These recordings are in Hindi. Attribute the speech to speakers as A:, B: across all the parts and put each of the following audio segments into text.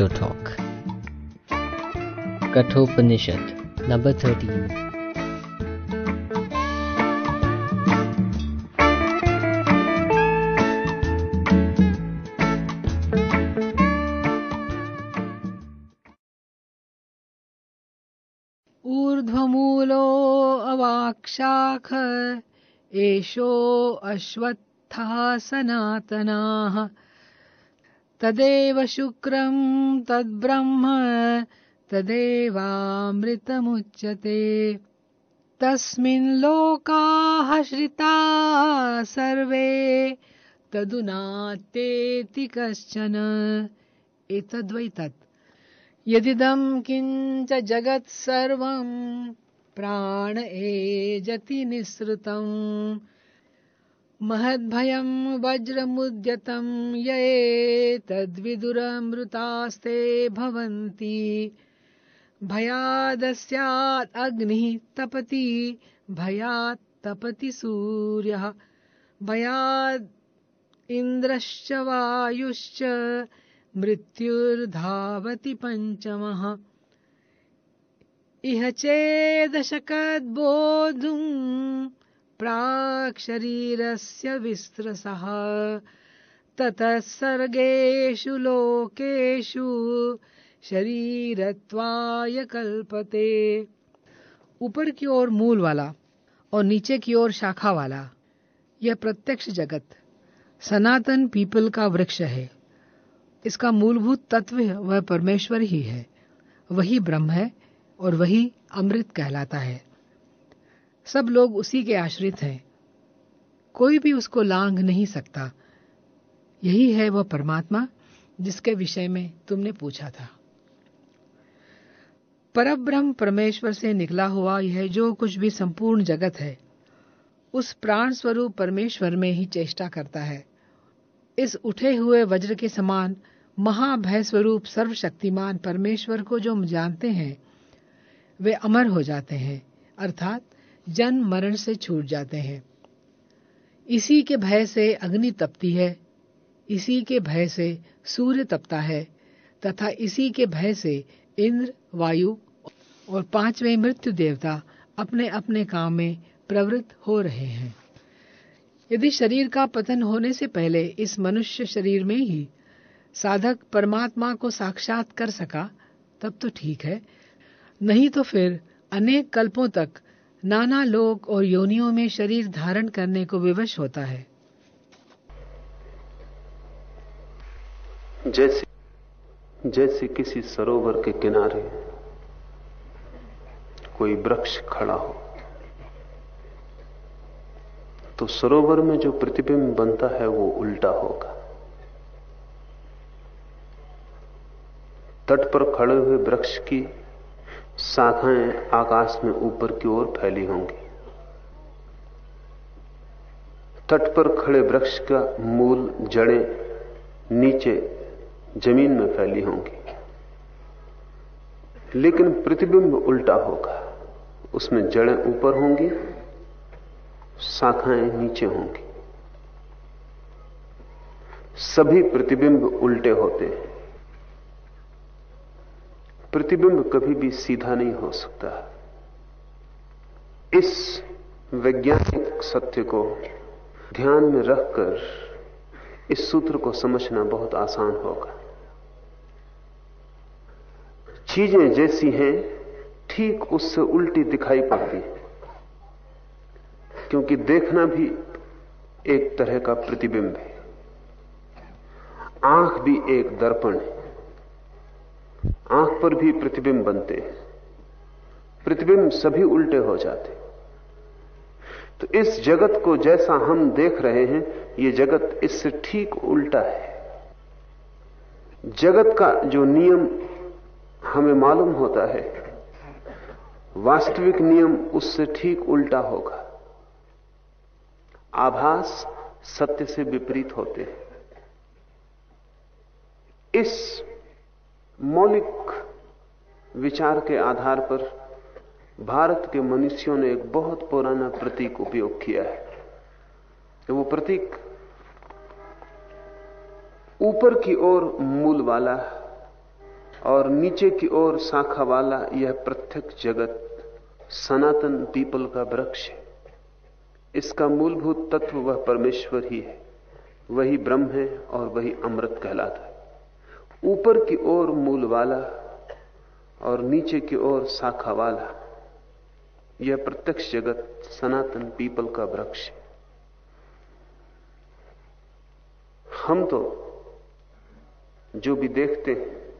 A: Show talk Kathopanishad number thirteen
B: ऊर्ध्वमूलो अवाक्षाख एषो अश्वत्थः सनातनाः तदेव शुक्रं तद्ब्रह्म तदेवामृतमुच्यते। तस्मिन् लोकाः श्रिताः सर्वे तदुनात्येति कश्चन। एतद्वै तत् यदिदं किञ्च जगत् सर्वं प्राण एजति निःसृतम् महद्भयं वज्रमुद्यतं य एतद्विदुरमृतास्ते भवन्ति। भयादस्यात् अग्निः तपति भयात् तपति सूर्यः। भयात् इन्द्रश्च वायुश्च मृत्युर्धावति पञ्चमः। इह चेदशकद्बोधुम् प्राक्शरीरस्य विस्त्रसः ततः सर्गेषु लोकेषु शरीरत्वाय कल्पते। ऊपर की ओर मूल वाला और नीचे की ओर शाखा वाला यह प्रत्यक्ष जगत। सनातन पीपल का वृक्ष है। इसका मूलभूत तत्व वह परमेश्वर ही है। वही ब्रह्म है और वही अमृत कहलाता है। सब लोग उसी के आश्रित हैं। कोई भी उसको लांघ नहीं सकता। यही है वह परमात्मा जिसके विषय में तुमने पूछा था। परब्रह्म परमेश्वर से निकला हुआ यह जो कुछ भी संपूर्ण जगत है, उस प्राण स्वरूप परमेश्वर में ही चेष्टा करता है। इस उठे हुए वज्र के समान महाभय स्वरूप सर्वशक्तिमान परमेश्वर को जो जानते हैं, वे अमर हो जाते हैं, अर्थात जन्म मरण से छूट जाते हैं। इसी के भय से अग्नि तपती है, इसी के भय से सूर्य तपता है, तथा इसी के भय से इंद्र, वायु और पाँचवें मृत्यु देवता अपने अपने काम में प्रवृत्त हो रहे हैं। यदि शरीर का पतन होने से पहले इस मनुष्य शरीर में ही साधक परमात्मा को साक्षात कर सका, तब तो ठीक है। नहीं तो फिर अनेक कल्पों तक नाना लोक और योनियों में शरीर धारण करने को विवश होता है।
C: जैसे जैसे किसी सरोवर के किनारे कोई वृक्ष खड़ा हो तो सरोवर में जो प्रतिबिंब बनता है वो उल्टा होगा। तट पर खड़े हुए वृक्ष की शाखाएँ आकाश में ऊपर की ओर फैली होंगी। तट पर खड़े वृक्ष का मूल जड़ें नीचे ज़मीन में फैली होंगी। लेकिन प्रतिबिंब उल्टा होगा। उसमें जड़ें ऊपर होंगी, शाखाएँ नीचे होंगी। सभी प्रतिबिंब उल्टे होते हैं। प्रतिबिंब कभी भी सीधा नहीं हो सकता। इस वैज्ञानिक सत्य को ध्यान में रखकर इस सूत्र को समझना बहुत आसान होगा। चीज़ें जैसी हैं, ठीक उससे उल्टी दिखाई पड़ती है, क्योंकि देखना भी एक तरह का प्रतिबिंब है। आँख भी एक दर्पण है। आँख पर भी प्रतिबिंब बनते हैं। प्रतिबिंब सभी उल्टे हो जाते तो इस जगत को जैसा हम देख रहे हैं, ये जगत इससे ठीक उल्टा है। जगत का जो नियम हमें मालूम होता है, वास्तविक नियम उससे ठीक उल्टा होगा। आभास सत्य से विपरीत होते हैं। इस मौलिक विचार के आधार पर भारत के मनुष्यों ने एक बहुत पुराना प्रतीक उपयोग किया है। वो प्रतीक ऊपर की ओर मूल वाला और नीचे की ओर शाखा वाला यह प्रत्यक्ष जगत, सनातन पीपल का वृक्ष है। इसका मूलभूत तत्व वह परमेश्वर ही है। वही ब्रह्म है और वही अमृत कहलाता है। ऊपर की ओर मूल वाला और नीचे की ओर शाखा वाला। यह प्रत्यक्ष जगत, सनातन पीपल का वृक्ष हम तो जो भी देखते हैं,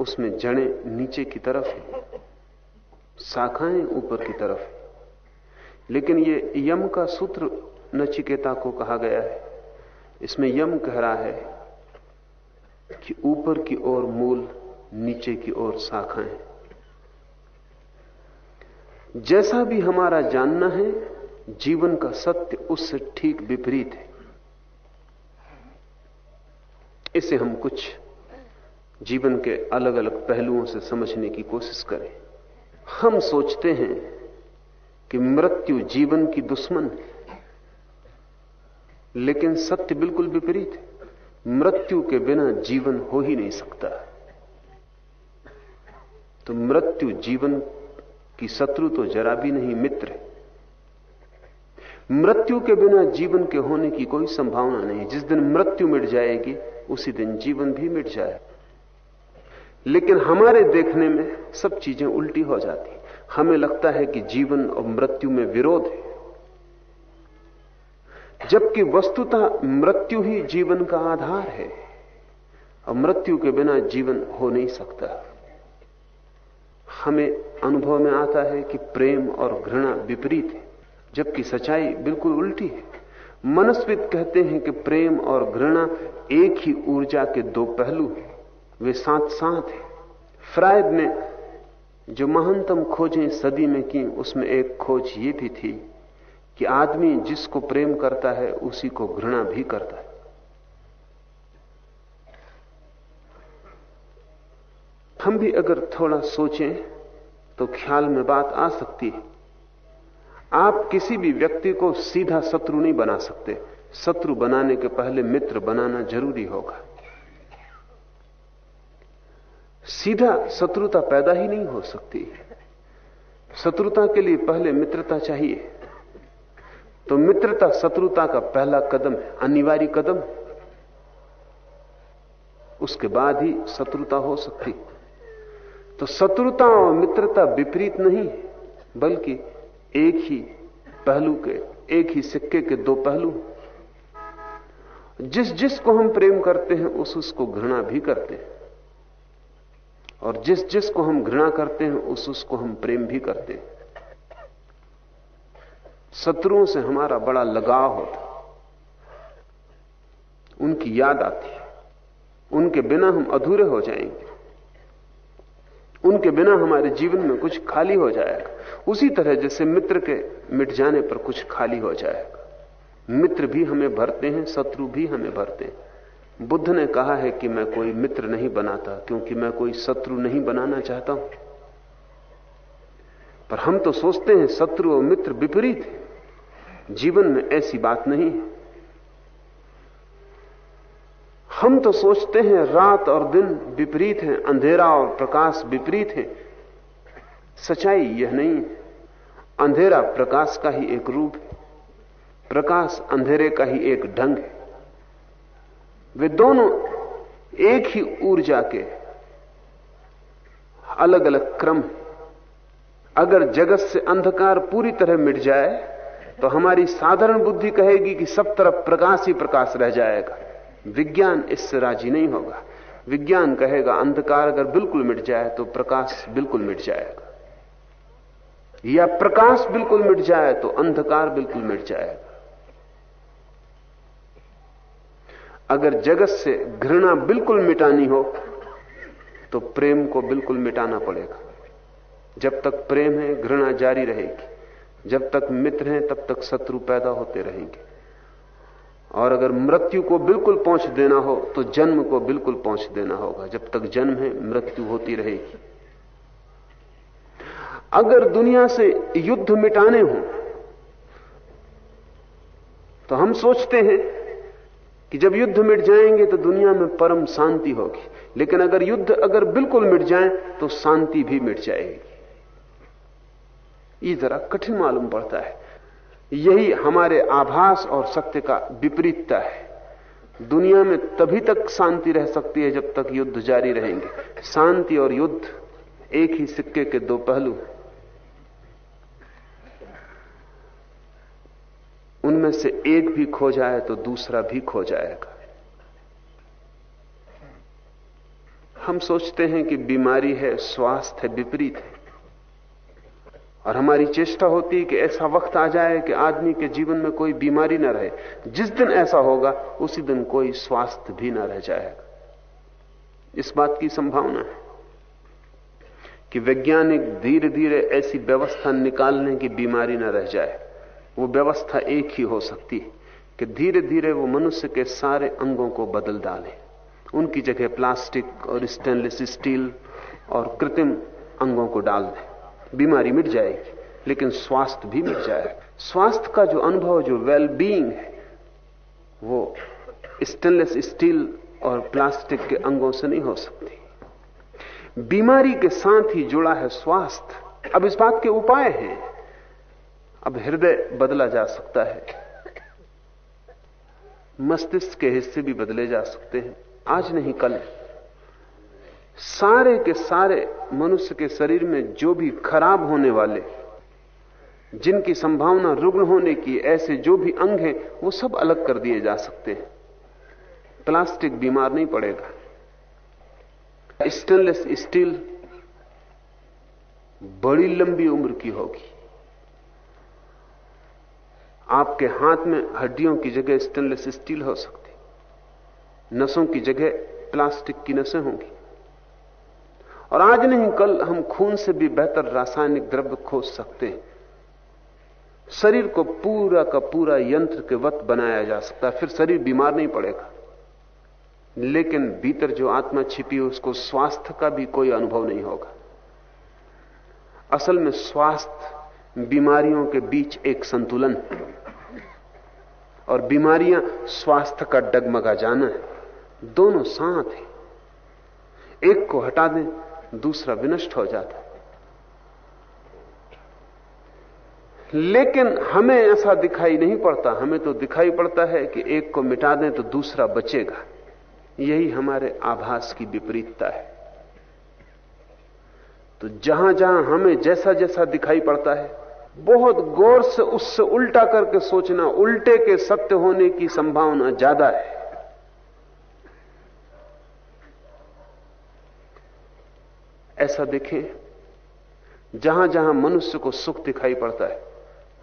C: उसमें जड़े नीचे की तरफ़ है, शाखाएँ ऊपर की तरफ़ है। लेकिन ये यम का सूत्र नचिकेता को कहा गया है। इसमें यम कह रहा है कि ऊपर की ओर मूल, नीचे की ओर शाखाएँ जैसा भी हमारा जानना है, जीवन का सत्य उससे ठीक विपरीत है। इसे हम कुछ जीवन के अलग अलग पहलुओं से समझने की कोशिश करें। हम सोचते हैं कि मृत्यु जीवन की दुश्मन है, लेकिन सत्य बिल्कुल विपरीत है। मृत्यु के बिना जीवन हो ही नहीं सकता। तो मृत्यु जीवन की शत्रु तो जरा भी नहीं, मित्र। है मृत्यु के बिना जीवन के होने की कोई संभावना नहीं। जिस दिन मृत्यु मिट जाएगी, उसी दिन जीवन भी मिट जाए। लेकिन हमारे देखने में सब चीज़ें उल्टी हो जाती। हमें लगता है कि जीवन और मृत्यु में विरोध है। जबकि वस्तुतः मृत्यु ही जीवन का आधार है, और मृत्यु के बिना जीवन हो नहीं सकता। हमें अनुभव में आता है कि प्रेम और घृणा विपरीत है, जबकि सच्चाई बिल्कुल उल्टी है। मनस्वित कहते हैं कि प्रेम और घृणा एक ही ऊर्जा के दो पहलू हैं, वे साथ साथ हैं। फ्रायड ने जो महानतम खोजें सदी में की, उसमें एक खोज ये भी थी कि आदमी जिसको प्रेम करता है, उसी को घृणा भी करता है। हम भी अगर थोड़ा सोचें तो ख्याल में बात आ सकती है। आप किसी भी व्यक्ति को सीधा शत्रु नहीं बना सकते। शत्रु बनाने के पहले मित्र बनाना ज़रूरी होगा। सीधा शत्रुता पैदा ही नहीं हो सकती। शत्रुता के लिए पहले मित्रता चाहिए। तो मित्रता शत्रुता का पहला कदम, अनिवार्य कदम, उसके बाद ही शत्रुता हो सकती। तो शत्रुता और मित्रता विपरीत नहीं, बल्कि एक ही पहलू के, एक ही सिक्के के दो पहलू। जिस जिस को हम प्रेम करते हैं, उस उसको घृणा भी करते हैं। और जिस जिस को हम घृणा करते हैं, उस उसको हम प्रेम भी करते हैं। शत्रुओं से हमारा बड़ा लगाव होता उनकी याद आती है। उनके बिना हम अधूरे हो जाएँगे। उनके बिना हमारे जीवन में कुछ खाली हो जाएगा। उसी तरह जैसे मित्र के मिट जाने पर कुछ खाली हो जाएगा। मित्र भी हमें भरते हैं, शत्रु भी हमें भरते हैं। बुद्ध ने कहा है कि मैं कोई मित्र नहीं बनाता, क्योंकि मैं कोई शत्रु नहीं बनाना चाहता हूँ। पर हम तो सोचते हैं शत्रु और मित्र विपरीत है। जीवन में ऐसी बात नहीं है। हम तो सोचते हैं रात और दिन विपरीत है, अंधेरा और प्रकाश विपरीत है। सच्चाई यह नहीं है। अंधेरा प्रकाश का ही एक रूप है। प्रकाश अंधेरे का ही एक ढंग है। वे दोनों एक ही ऊर्जा के अलग अलग क्रम अगर जगत से अंधकार पूरी तरह मिट जाए तो हमारी साधारण बुद्धि कहेगी कि सब तरफ़ प्रकाश ही प्रकाश रह जाएगा। विज्ञान इससे राज़ी नहीं होगा। विज्ञान कहेगा, अंधकार अगर बिल्कुल मिट जाए तो प्रकाश बिल्कुल मिट जाएगा। या प्रकाश बिल्कुल मिट जाए तो अंधकार बिल्कुल मिट जाएगा। अगर जगत से घृणा बिल्कुल मिटानी हो तो प्रेम को बिल्कुल मिटाना पड़ेगा। जब तक प्रेम है, घृणा जारी रहेगी। जब तक मित्र हैं, तब तक शत्रु पैदा होते रहेंगे। और अगर मृत्यु को बिल्कुल पहुँच देना हो तो जन्म को बिल्कुल पहुँच देना होगा। जब तक जन्म है, मृत्यु होती रहेगी। अगर दुनिया से युद्ध मिटाने हो तो हम सोचते हैं कि जब युद्ध मिट जाएँगे तो दुनिया में परम शांति होगी। लेकिन अगर युद्ध अगर बिल्कुल मिट जाए तो शांति भी मिट जाएगी। ये जरा कठिन मालूम पड़ता है। यही हमारे आभास और सत्य का विपरीतता है। दुनिया में तभी तक शांति रह सकती है जब तक युद्ध जारी रहेंगे। शांति और युद्ध एक ही सिक्के के दो पहलू उनमें से एक भी खो जाए तो दूसरा भी खो जाएगा। हम सोचते हैं कि बीमारी है, स्वास्थ्य है विपरीत है। और हमारी चेष्टा होती है कि ऐसा वक्त आ जाए कि आदमी के जीवन में कोई बीमारी न रहे। जिस दिन ऐसा होगा, उसी दिन कोई स्वास्थ्य भी ना रह जाएगा। इस बात की संभावना है कि वैज्ञानिक धीरे धीरे ऐसी व्यवस्था निकालने की बीमारी न रह जाए। वो व्यवस्था एक ही हो सकती है कि धीरे धीरे वो मनुष्य के सारे अंगों को बदल डाले। उनकी जगह प्लास्टिक और स्टेनलेस स्टील और कृत्रिम अंगों को डाल दें। बीमारी मिट जाएगी, लेकिन स्वास्थ्य भी मिट जाएगा। स्वास्थ्य का जो अनुभव, जो वेल बीइंग है, वो स्टेनलेस स्टील और प्लास्टिक के अंगों से नहीं हो सकती। बीमारी के साथ ही जुड़ा है स्वास्थ्य। अब इस बात के उपाय हैं। अब हृदय बदला जा सकता है। मस्तिष्क के हिस्से भी बदले जा सकते हैं। आज नहीं, कल। सारे के सारे मनुष्य के शरीर में जो भी खराब होने वाले, जिनकी संभावना रुग्ण होने की, ऐसे जो भी अंग हैं, वो सब अलग कर दिए जा सकते हैं। प्लास्टिक बीमार नहीं पड़ेगा। स्टेनलेस स्टील बड़ी लंबी उम्र की होगी। आपके हाथ में हड्डियों की जगह स्टेनलेस स्टील हो सकती। नसों की जगह प्लास्टिक की नसें होंगी। और आज नहीं, कल हम खून से भी बेहतर रासायनिक द्रव्य खोज सकते हैं। शरीर को पूरा का पूरा यंत्र के वत बनाया जा सकता है, फिर शरीर बीमार नहीं पड़ेगा। लेकिन भीतर जो आत्मा छिपी है, उसको स्वास्थ्य का भी कोई अनुभव नहीं होगा। असल में स्वास्थ्य बीमारियों के बीच एक संतुलन और बीमारियाँ स्वास्थ्य का डगमगा जाना है। दोनों साथ हैं। एक को हटा दें दूसरा विनष्ट हो जाता है। लेकिन हमें ऐसा दिखाई नहीं पड़ता, हमें तो दिखाई पड़ता है कि एक को मिटा दें तो दूसरा बचेगा। यही हमारे आभास की विपरीतता है। तो जहाँ जहाँ हमें जैसा जैसा दिखाई पड़ता है, बहुत गौर से उससे उल्टा करके सोचना, उल्टे के सत्य होने की संभावना ज़्यादा है। ऐसा देखें जहाँ जहाँ मनुष्य को सुख दिखाई पड़ता है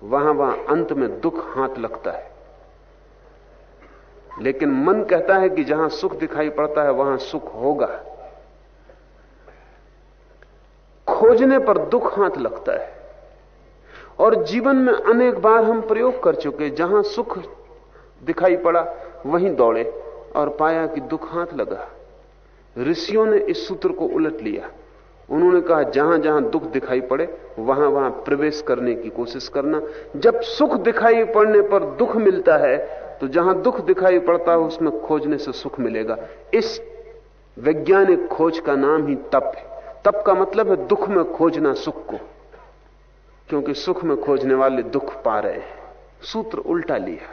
C: वहाँ वहाँ अंत में दुख हाथ लगता है। लेकिन मन कहता है कि जहाँ सुख दिखाई पड़ता है, वहाँ सुख होगा। खोजने पर दुख हाथ लगता है। और जीवन में अनेक बार हम प्रयोग कर चुके, जहाँ सुख दिखाई पड़ा, वहीं दौड़े और पाया कि दुख हाथ लगा। ऋषियों ने इस सूत्र को उलट लिया। उन्होंने कहा, जहाँ जहाँ दुख दिखाई पड़े, वहाँ वहाँ प्रवेश करने की कोशिश करना। जब सुख दिखाई पड़ने पर दुख मिलता है तो जहाँ दुख दिखाई पड़ता है, उसमें खोजने से सुख मिलेगा। इस वैज्ञानिक खोज का नाम ही तप है। तप का मतलब है दुख में खोजना सुख को, क्योंकि सुख में खोजने वाले दुख पा रहे हैं। सूत्र उल्टा लिया।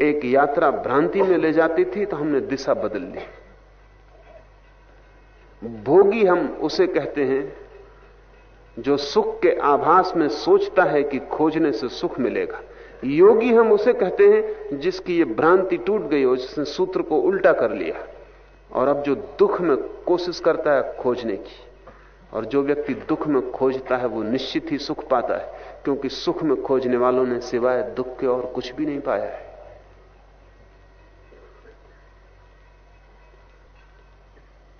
C: एक यात्रा भ्रांति में ले जाती थी तो हमने दिशा बदल ली। भोगी हम उसे कहते हैं, जो सुख के आभास में सोचता है कि खोजने से सुख मिलेगा। योगी हम उसे कहते हैं, जिसकी ये भ्रांति टूट गई हो, जिसने सूत्र को उल्टा कर लिया, और अब जो दुख में कोशिश करता है खोजने की, और जो व्यक्ति दुख में खोजता है, वो निश्चित ही सुख पाता है, क्योंकि सुख में खोजने वालों ने सिवाय दुख के और कुछ भी नहीं पाया है।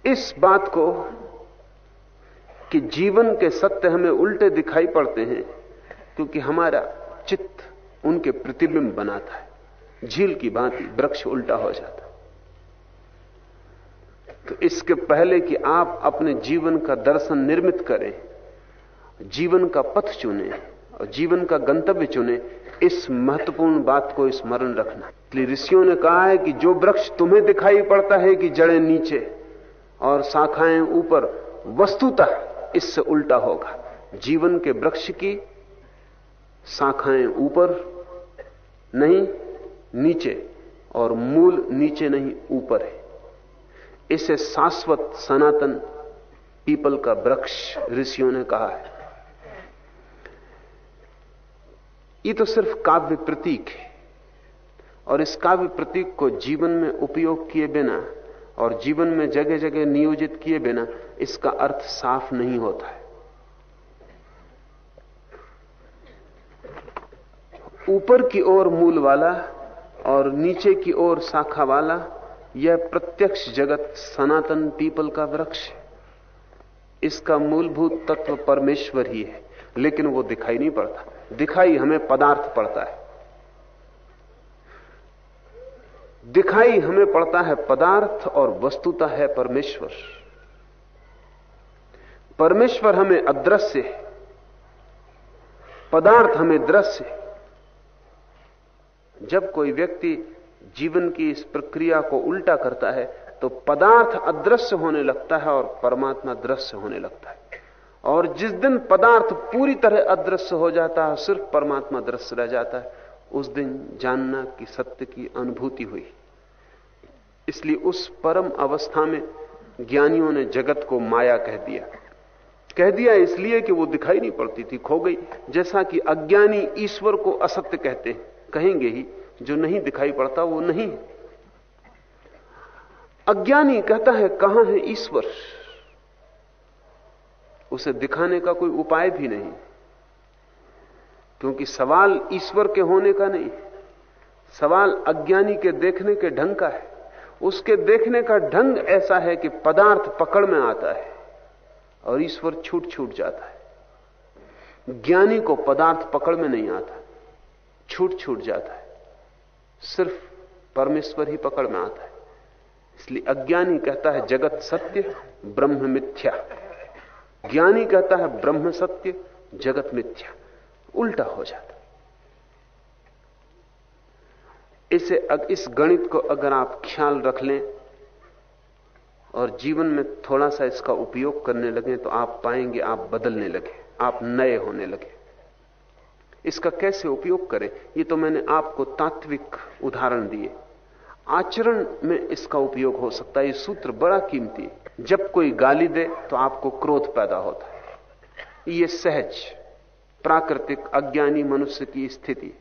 C: इस बात को कि जीवन के सत्य हमें उल्टे दिखाई पड़ते हैं, क्योंकि हमारा चित्त उनके प्रतिबिंब बनाता है। झील की भांति वृक्ष उल्टा हो जाता। तो इसके पहले कि आप अपने जीवन का दर्शन निर्मित करें, जीवन का पथ चुने और जीवन का गंतव्य चुने, इस महत्वपूर्ण बात को स्मरण रखना। ऋषियों ने कहा है कि जो वृक्ष तुम्हें दिखाई पड़ता है कि जड़ें नीचे और शाखाएँ ऊपर वस्तुतः इससे उल्टा होगा। जीवन के वृक्ष की शाखाएँ ऊपर नहीं, नीचे, और मूल नीचे नहीं, ऊपर है। इसे शाश्वत सनातन पीपल का वृक्ष ऋषियों ने कहा है। ये तो सिर्फ़ काव्य प्रतीक है, और इस काव्य प्रतीक को जीवन में उपयोग किए बिना और जीवन में जगह जगह नियोजित किए बिना इसका अर्थ साफ़ नहीं होता है। ऊपर की ओर मूल वाला और नीचे की ओर शाखा वाला यह प्रत्यक्ष जगत सनातन पीपल का वृक्ष है। इसका मूलभूत तत्व परमेश्वर ही है, लेकिन वो दिखाई नहीं पड़ता। दिखाई हमें पदार्थ पड़ता है। दिखाई हमें पड़ता है पदार्थ और वस्तुता है परमेश्वर। परमेश्वर हमें अदृश्य है। पदार्थ हमें दृश्य है। जब कोई व्यक्ति जीवन की इस प्रक्रिया को उल्टा करता है तो पदार्थ अदृश्य होने लगता है और परमात्मा दृश्य होने लगता है। और जिस दिन पदार्थ पूरी तरह अदृश्य हो जाता है, सिर्फ़ परमात्मा दृश्य रह जाता है। उस दिन जानना कि सत्य की अनुभूति हुई। इसलिए उस परम अवस्था में ज्ञानियों ने जगत को माया कह दिया। कह दिया इसलिए कि वो दिखाई नहीं पड़ती थी, खो गई। जैसा कि अज्ञानी ईश्वर को असत्य कहते हैं, कहेंगे ही, जो नहीं दिखाई पड़ता वो नहीं अज्ञानी कहता है, कहाँ है ईश्वर? उसे दिखाने का कोई उपाय भी नहीं। क्योंकि सवाल ईश्वर के होने का नहीं सवाल अज्ञानी के देखने के ढंग का है। उसके देखने का ढंग ऐसा है कि पदार्थ पकड़ में आता है और ईश्वर छूट छूट जाता है। ज्ञानी को पदार्थ पकड़ में नहीं आता, छूट छूट जाता है। सिर्फ़ परमेश्वर ही पकड़ में आता है। इसलिए अज्ञानी कहता है जगत सत्य, ब्रह्म मिथ्या। ज्ञानी कहता है ब्रह्म सत्य, जगत मिथ्या। उल्टा हो जाता। इसे इस गणित को अगर आप ख्याल रख लें और जीवन में थोड़ा सा इसका उपयोग करने लगे तो आप पाएँगे आप बदलने लगे, आप नए होने लगे। इसका कैसे उपयोग करें, ये तो मैंने आपको तात्विक उदाहरण दिए। आचरण में इसका उपयोग हो सकता है, ये सूत्र बड़ा कीमती है। जब कोई गाली दे तो आपको क्रोध पैदा होता है। ये सहज प्राकृतिक अज्ञानी मनुष्य की स्थिति।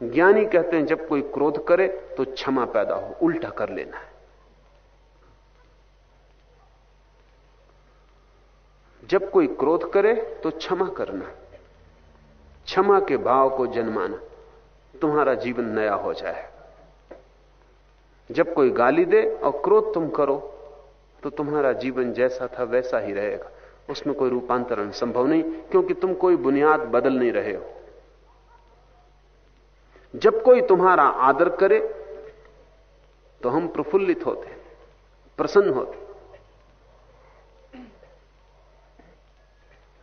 C: ज्ञानी कहते हैं, जब कोई क्रोध करे तो क्षमा पैदा हो, उल्टा कर लेना है। जब कोई क्रोध करे तो क्षमा करना क्षमा के भाव को जन्माना, तुम्हारा जीवन नया हो जाए। जब कोई गाली दे और क्रोध तुम करो तो तुम्हारा जीवन जैसा था, वैसा ही रहेगा। उसमें कोई रूपांतरण संभव नहीं, क्योंकि तुम कोई बुनियाद बदल नहीं रहे हो। जब कोई तुम्हारा आदर करे तो हम प्रफुल्लित होते प्रसन्न होते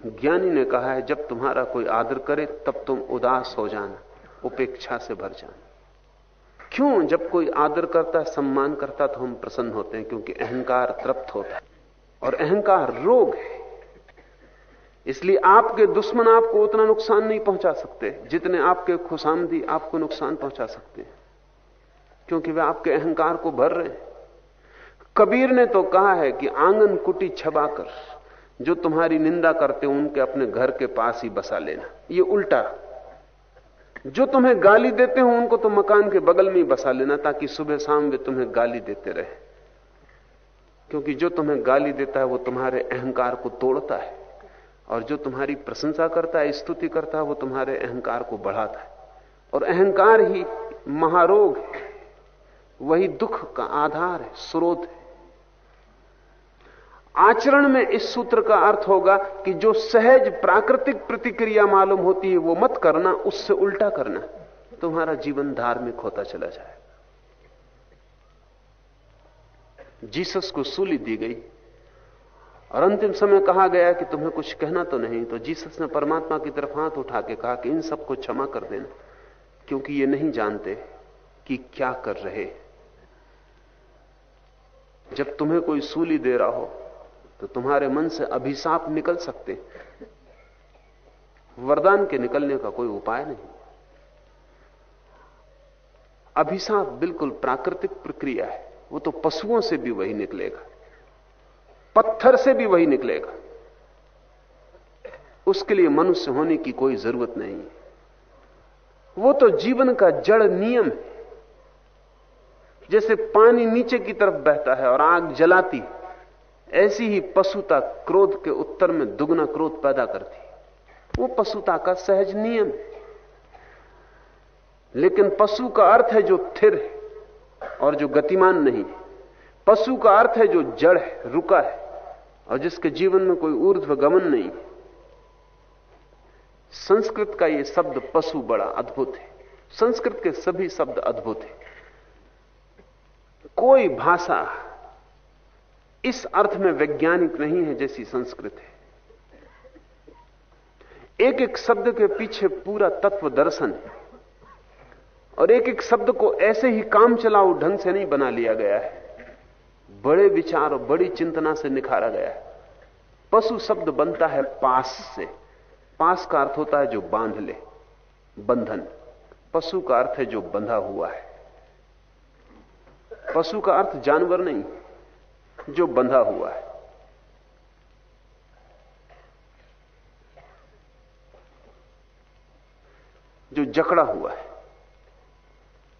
C: ज्ञानी ने कहा है, जब तुम्हारा कोई आदर करे, तब तुम उदास हो जाना, उपेक्षा से भर जाना। क्यों? जब कोई आदर करता, सम्मान करता तो हम प्रसन्न होते हैं, क्योंकि अहंकार तृप्त होता है। और अहंकार रोग है। इसलिए आपके दुश्मन आपको उतना नुकसान नहीं पहुँचा सकते, जितने आपके खुशामदी आपको नुकसान पहुँचा सकते हैं। क्योंकि वे आपके अहंकार को भर रहे हैं। कबीर ने तो कहा है कि आँगन कुटी छबाकर, जो तुम्हारी निंदा करते हो उनके अपने घर के पास ही बसा लेना। ये उल्टा। जो तुम्हें गाली देते हो उनको तो मकान के बगल में ही बसा लेना, ताकि सुबह शाम वे तुम्हें गाली देते रहे। क्योंकि जो तुम्हें गाली देता है, वो तुम्हारे अहंकार को तोड़ता है। और जो तुम्हारी प्रशंसा करता है, स्तुति करता है, वो तुम्हारे अहंकार को बढ़ाता है। और अहंकार ही महारोग है। वही दुख का आधार है, स्रोत है। आचरण में इस सूत्र का अर्थ होगा कि जो सहज प्राकृतिक प्रतिक्रिया मालूम होती है, वो मत करना, उससे उल्टा करना। तुम्हारा जीवन धार्मिक होता चला जाए जीसस को सूली दी गई। और अंतिम समय कहा गया कि तुम्हें कुछ कहना तो नहीं तो जीसस ने परमात्मा की तरफ़ हाथ उठा के कहा कि इन सबको क्षमा कर देना, क्योंकि ये नहीं जानते कि क्या कर रहे जब तुम्हें कोई सूली दे रहा हो तो तुम्हारे मन से अभिशाप निकल सकते वरदान के निकलने का कोई उपाय नहीं। अभिशाप बिल्कुल प्राकृतिक प्रक्रिया है, वो तो पशुओं से भी वही निकलेगा। पत्थर से भी वही निकलेगा। उसके लिए मनुष्य होने की कोई ज़रूरत नहीं है। वो तो जीवन का जड़ नियम है। जैसे पानी नीचे की तरफ़ बहता है और आग जलाती ऐसी ही पशुता क्रोध के उत्तर में दुगना क्रोध पैदा करती वो पशुता का सहज नियम है। लेकिन पशु का अर्थ है जो थिर है और जो गतिमान नहीं है। पशु का अर्थ है जो जड़ है, रुका है, और जिसके जीवन में कोई ऊर्ध्व गमन नहीं संस्कृत का यह शब्द पशु बड़ा अद्भुत है। संस्कृत के सभी शब्द अद्भुत है। कोई भाषा इस अर्थ में वैज्ञानिक नहीं है जैसी संस्कृत है। एक एक शब्द के पीछे पूरा तत्व दर्शन है, और एक एक शब्द को ऐसे ही काम चलाओ ढंग से नहीं बना लिया गया है। बड़े विचार और बड़ी चिंतना से निखारा गया है। पशु शब्द बनता है पास से। पास का अर्थ होता है जो बाँध ले। बंधन। पशु का अर्थ है जो बंधा हुआ है। पशु का अर्थ जानवर नहीं, जो बंधा हुआ है। जो जकड़ा हुआ है।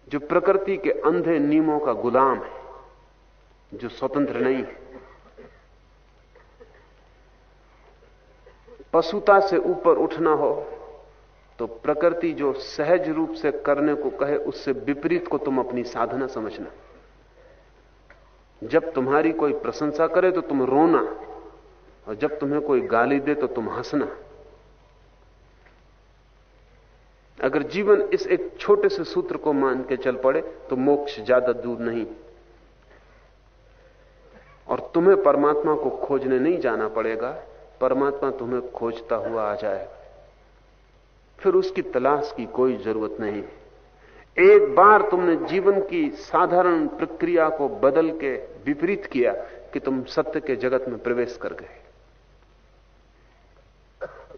C: जो प्रकृति के अंधे नियमों का गुलाम है। जो स्वतंत्र नहीं। है पशुता से ऊपर उठना हो तो प्रकृति जो सहज रूप से करने को कहे, उससे विपरीत को तुम अपनी साधना समझना। जब तुम्हारी कोई प्रशंसा करे तो तुम रोना, और जब तुम्हें कोई गाली दे तो तुम हंसना। अगर जीवन इस एक छोटे से सूत्र को मान के चल पड़े तो मोक्ष ज़्यादा दूर नहीं। और तुम्हें परमात्मा को खोजने नहीं जाना पड़ेगा। परमात्मा तुम्हें खोजता हुआ आ जाए। फिर उसकी तलाश की कोई ज़रूरत नहीं। एक बार तुमने जीवन की साधारण प्रक्रिया को बदल के विपरीत किया कि तुम सत्य के जगत में प्रवेश कर गए।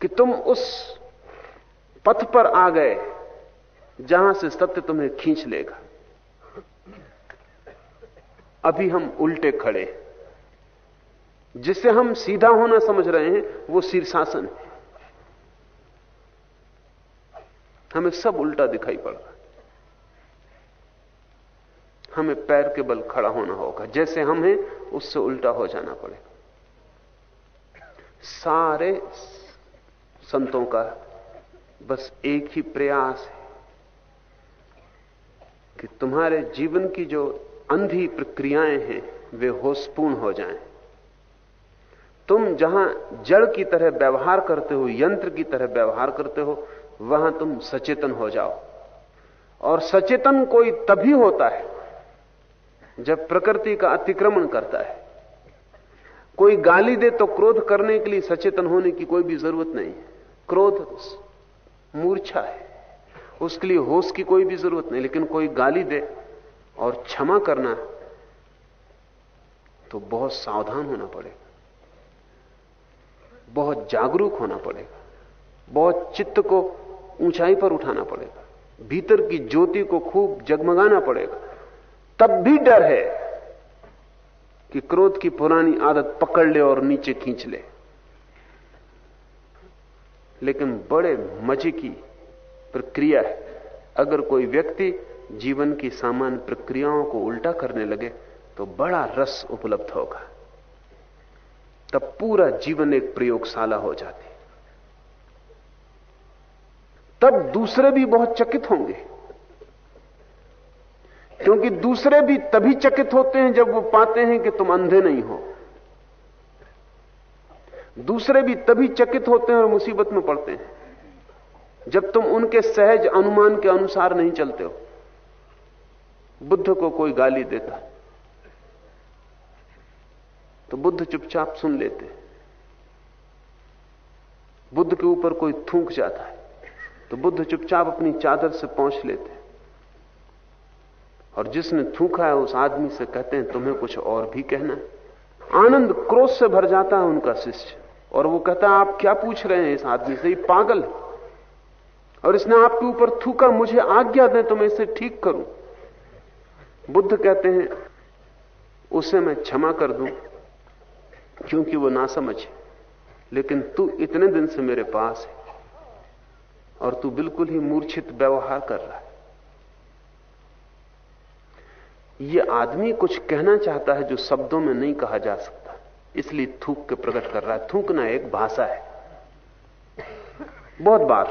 C: कि तुम उस पथ पर आ गए जहाँ से सत्य तुम्हें खींच लेगा। अभी हम उल्टे खड़े जिसे हम सीधा होना समझ रहे हैं, वो शीर्षासन है। हमें सब उल्टा दिखाई पड़ रहा है। हमें पैर के बल खड़ा होना होगा। जैसे हम हैं, उससे उल्टा हो जाना पड़ेगा। सारे संतों का बस एक ही प्रयास है कि तुम्हारे जीवन की जो अंधी प्रक्रियाएँ हैं, वे होशपूर्ण हो जाएँ। तुम जहाँ जड़ की तरह व्यवहार करते हो, यंत्र की तरह व्यवहार करते हो, वहाँ तुम सचेतन हो जाओ। और सचेतन कोई तभी होता है जब प्रकृति का अतिक्रमण करता है। कोई गाली दे तो क्रोध करने के लिए सचेतन होने की कोई भी ज़रूरत नहीं क्रोध मूर्छा है। उसके लिए होश की कोई भी ज़रूरत नहीं, लेकिन कोई गाली दे और क्षमा करना तो बहुत सावधान होना पड़ेगा। बहुत जागरूक होना पड़ेगा। बहुत चित्त को ऊंचाई पर उठाना पड़ेगा। भीतर की ज्योति को खूब जगमगाना पड़ेगा। तब भी डर है कि क्रोध की पुरानी आदत पकड़ ले और नीचे खींच ले। लेकिन बड़े मज़े की प्रक्रिया है। अगर कोई व्यक्ति जीवन की सामान्य प्रक्रियाओं को उल्टा करने लगे तो बड़ा रस उपलब्ध होगा। तब पूरा जीवन एक प्रयोगशाला हो जाती। तब दूसरे भी बहुत चकित होंगे। क्योंकि दूसरे भी तभी चकित होते हैं जब वो पाते हैं कि तुम अंधे नहीं हो। दूसरे भी तभी चकित होते हैं और मुसीबत में पड़ते हैं, जब तुम उनके सहज अनुमान के अनुसार नहीं चलते हो। बुद्ध को कोई गाली देता। तो बुद्ध चुपचाप सुन लेते बुद्ध के ऊपर कोई थूक जाता है तो बुद्ध चुपचाप अपनी चादर से पहुँच लेते और जिसने थूका है, उस आदमी से कहते हैं, तुम्हें कुछ और भी कहना है? आनंद क्रोध से भर जाता है उनका शिष्य। और वो कहता है, आप क्या पूछ रहे हैं? इस आदमी से ये पागल और इसने आपके ऊपर थूका, मुझे आज्ञा दें तो मैं इसे ठीक करूँ। बुद्ध कहते हैं, उसे मैं क्षमा कर दूँ। क्योंकि वो ना समझे लेकिन तू इतने दिन से मेरे पास है और तू बिल्कुल ही मूर्छित व्यवहार कर रहा है। ये आदमी कुछ कहना चाहता है जो शब्दों में नहीं कहा जा सकता। इसलिए थूक के प्रकट कर रहा है। थूकना एक भाषा है। बहुत बार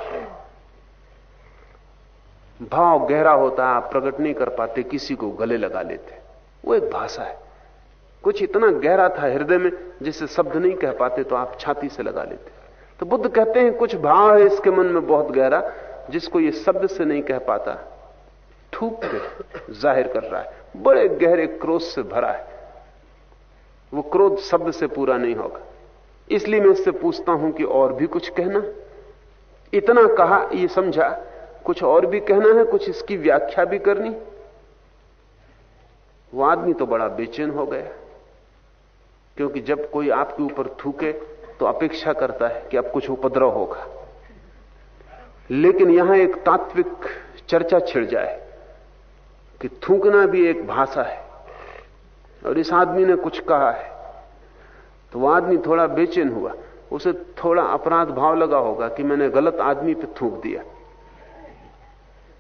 C: भाव गहरा होता है, आप प्रकट नहीं कर पाते, किसी को गले लगा लेते। वो एक भाषा है। कुछ इतना गहरा था हृदय में, जिसे शब्द नहीं कह पाते तो आप छाती से लगा लेते। तो बुद्ध कहते हैं, कुछ भाव है इसके मन में बहुत गहरा, जिसको ये शब्द से नहीं कह पाता। थूक के ज़ाहिर कर रहा है। बड़े गहरे क्रोध से भरा है। वो क्रोध शब्द से पूरा नहीं होगा। इसलिए मैं इससे पूछता हूँ कि और भी कुछ कहना? इतना कहा, ये समझा। कुछ और भी कहना है, कुछ इसकी व्याख्या भी करनी? वो आदमी तो बड़ा बेचैन हो गया। क्योंकि जब कोई आपके ऊपर थूके तो अपेक्षा करता है कि अब कुछ उपद्रव होगा। लेकिन यहाँ एक तात्विक चर्चा छिड़ जाए कि थूकना भी एक भाषा है और इस आदमी ने कुछ कहा है तो वह आदमी थोड़ा बेचैन हुआ। उसे थोड़ा अपराध भाव लगा होगा कि मैंने गलत आदमी पे थूक दिया।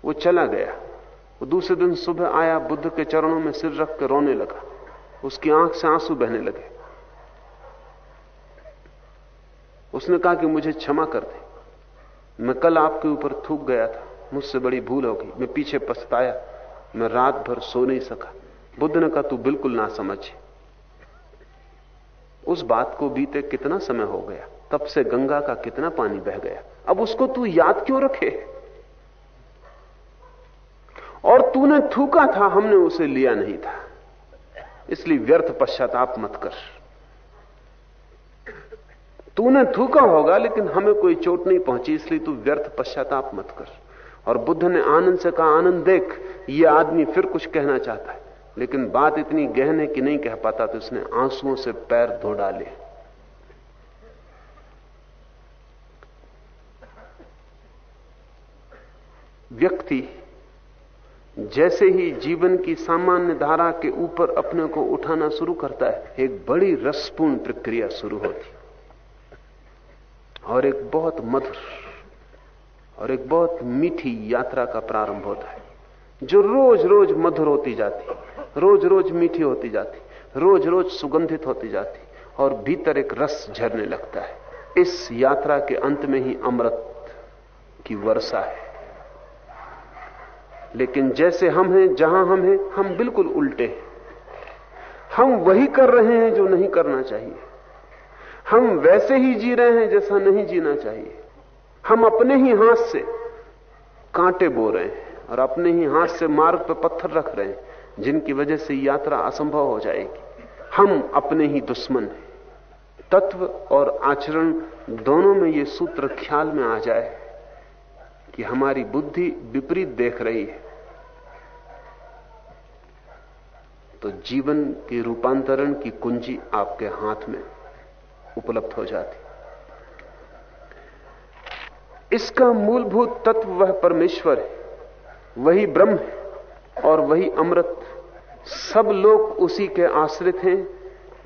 C: वो चला गया। वो दूसरे दिन सुबह आया, बुद्ध के चरणों में सिर रख के रोने लगा। उसकी आँख से आँसू बहने लगे। उसने कहा कि मुझे क्षमा कर दे। मैं कल आपके ऊपर थूक गया था। मुझसे बड़ी भूल हो गई। मैं पीछे पछताया। मैं रात भर सो नहीं सका। बुद्ध ने कहा, तू बिल्कुल ना समझ। उस बात को बीते कितना समय हो गया? तब से गंगा का कितना पानी बह गया? अब उसको तू याद क्यों रखे? और तूने थूका था, हमने उसे लिया नहीं था। इसलिए व्यर्थ पश्चाताप मत कर। तूने थूका होगा, लेकिन हमें कोई चोट नहीं पहुँची, इसलिए तू व्यर्थ पश्चाताप मत कर। और बुद्ध ने आनंद से कहा, आनंद देख, ये आदमी फिर कुछ कहना चाहता है, लेकिन बात इतनी गहन है कि नहीं कह पाता तो उसने आंसुओं से पैर धो डाले। व्यक्ति जैसे ही जीवन की सामान्य धारा के ऊपर अपने को उठाना शुरू करता है, एक बड़ी रसपूर्ण प्रक्रिया शुरू होती और एक बहुत मधुर और एक बहुत मीठी यात्रा का प्रारंभ होता है, जो रोज रोज मधुर होती जाती रोज रोज मीठी होती जाती रोज रोज सुगंधित होती जाती और भीतर एक रस झरने लगता है। इस यात्रा के अंत में ही अमृत की वर्षा है। लेकिन जैसे हम हैं, जहाँ हम हैं, हम बिल्कुल उल्टे हैं। हम वही कर रहे हैं जो नहीं करना चाहिए। हम वैसे ही जी रहे हैं जैसा नहीं जीना चाहिए। हम अपने ही हाथ से कांटे बो रहे हैं और अपने ही हाथ से मार्ग पर पत्थर रख रहे हैं, जिनकी वजह से यात्रा असंभव हो जाएगी। हम अपने ही दुश्मन हैं। तत्व और आचरण दोनों में ये सूत्र ख्याल में आ जाए कि हमारी बुद्धि विपरीत देख रही है। तो जीवन के रूपांतरण की कुंजी आपके हाथ में उपलब्ध हो जाती। इसका मूलभूत तत्व वह परमेश्वर है, वही ब्रह्म है और वही अमृत। सब लोग उसी के आश्रित हैं,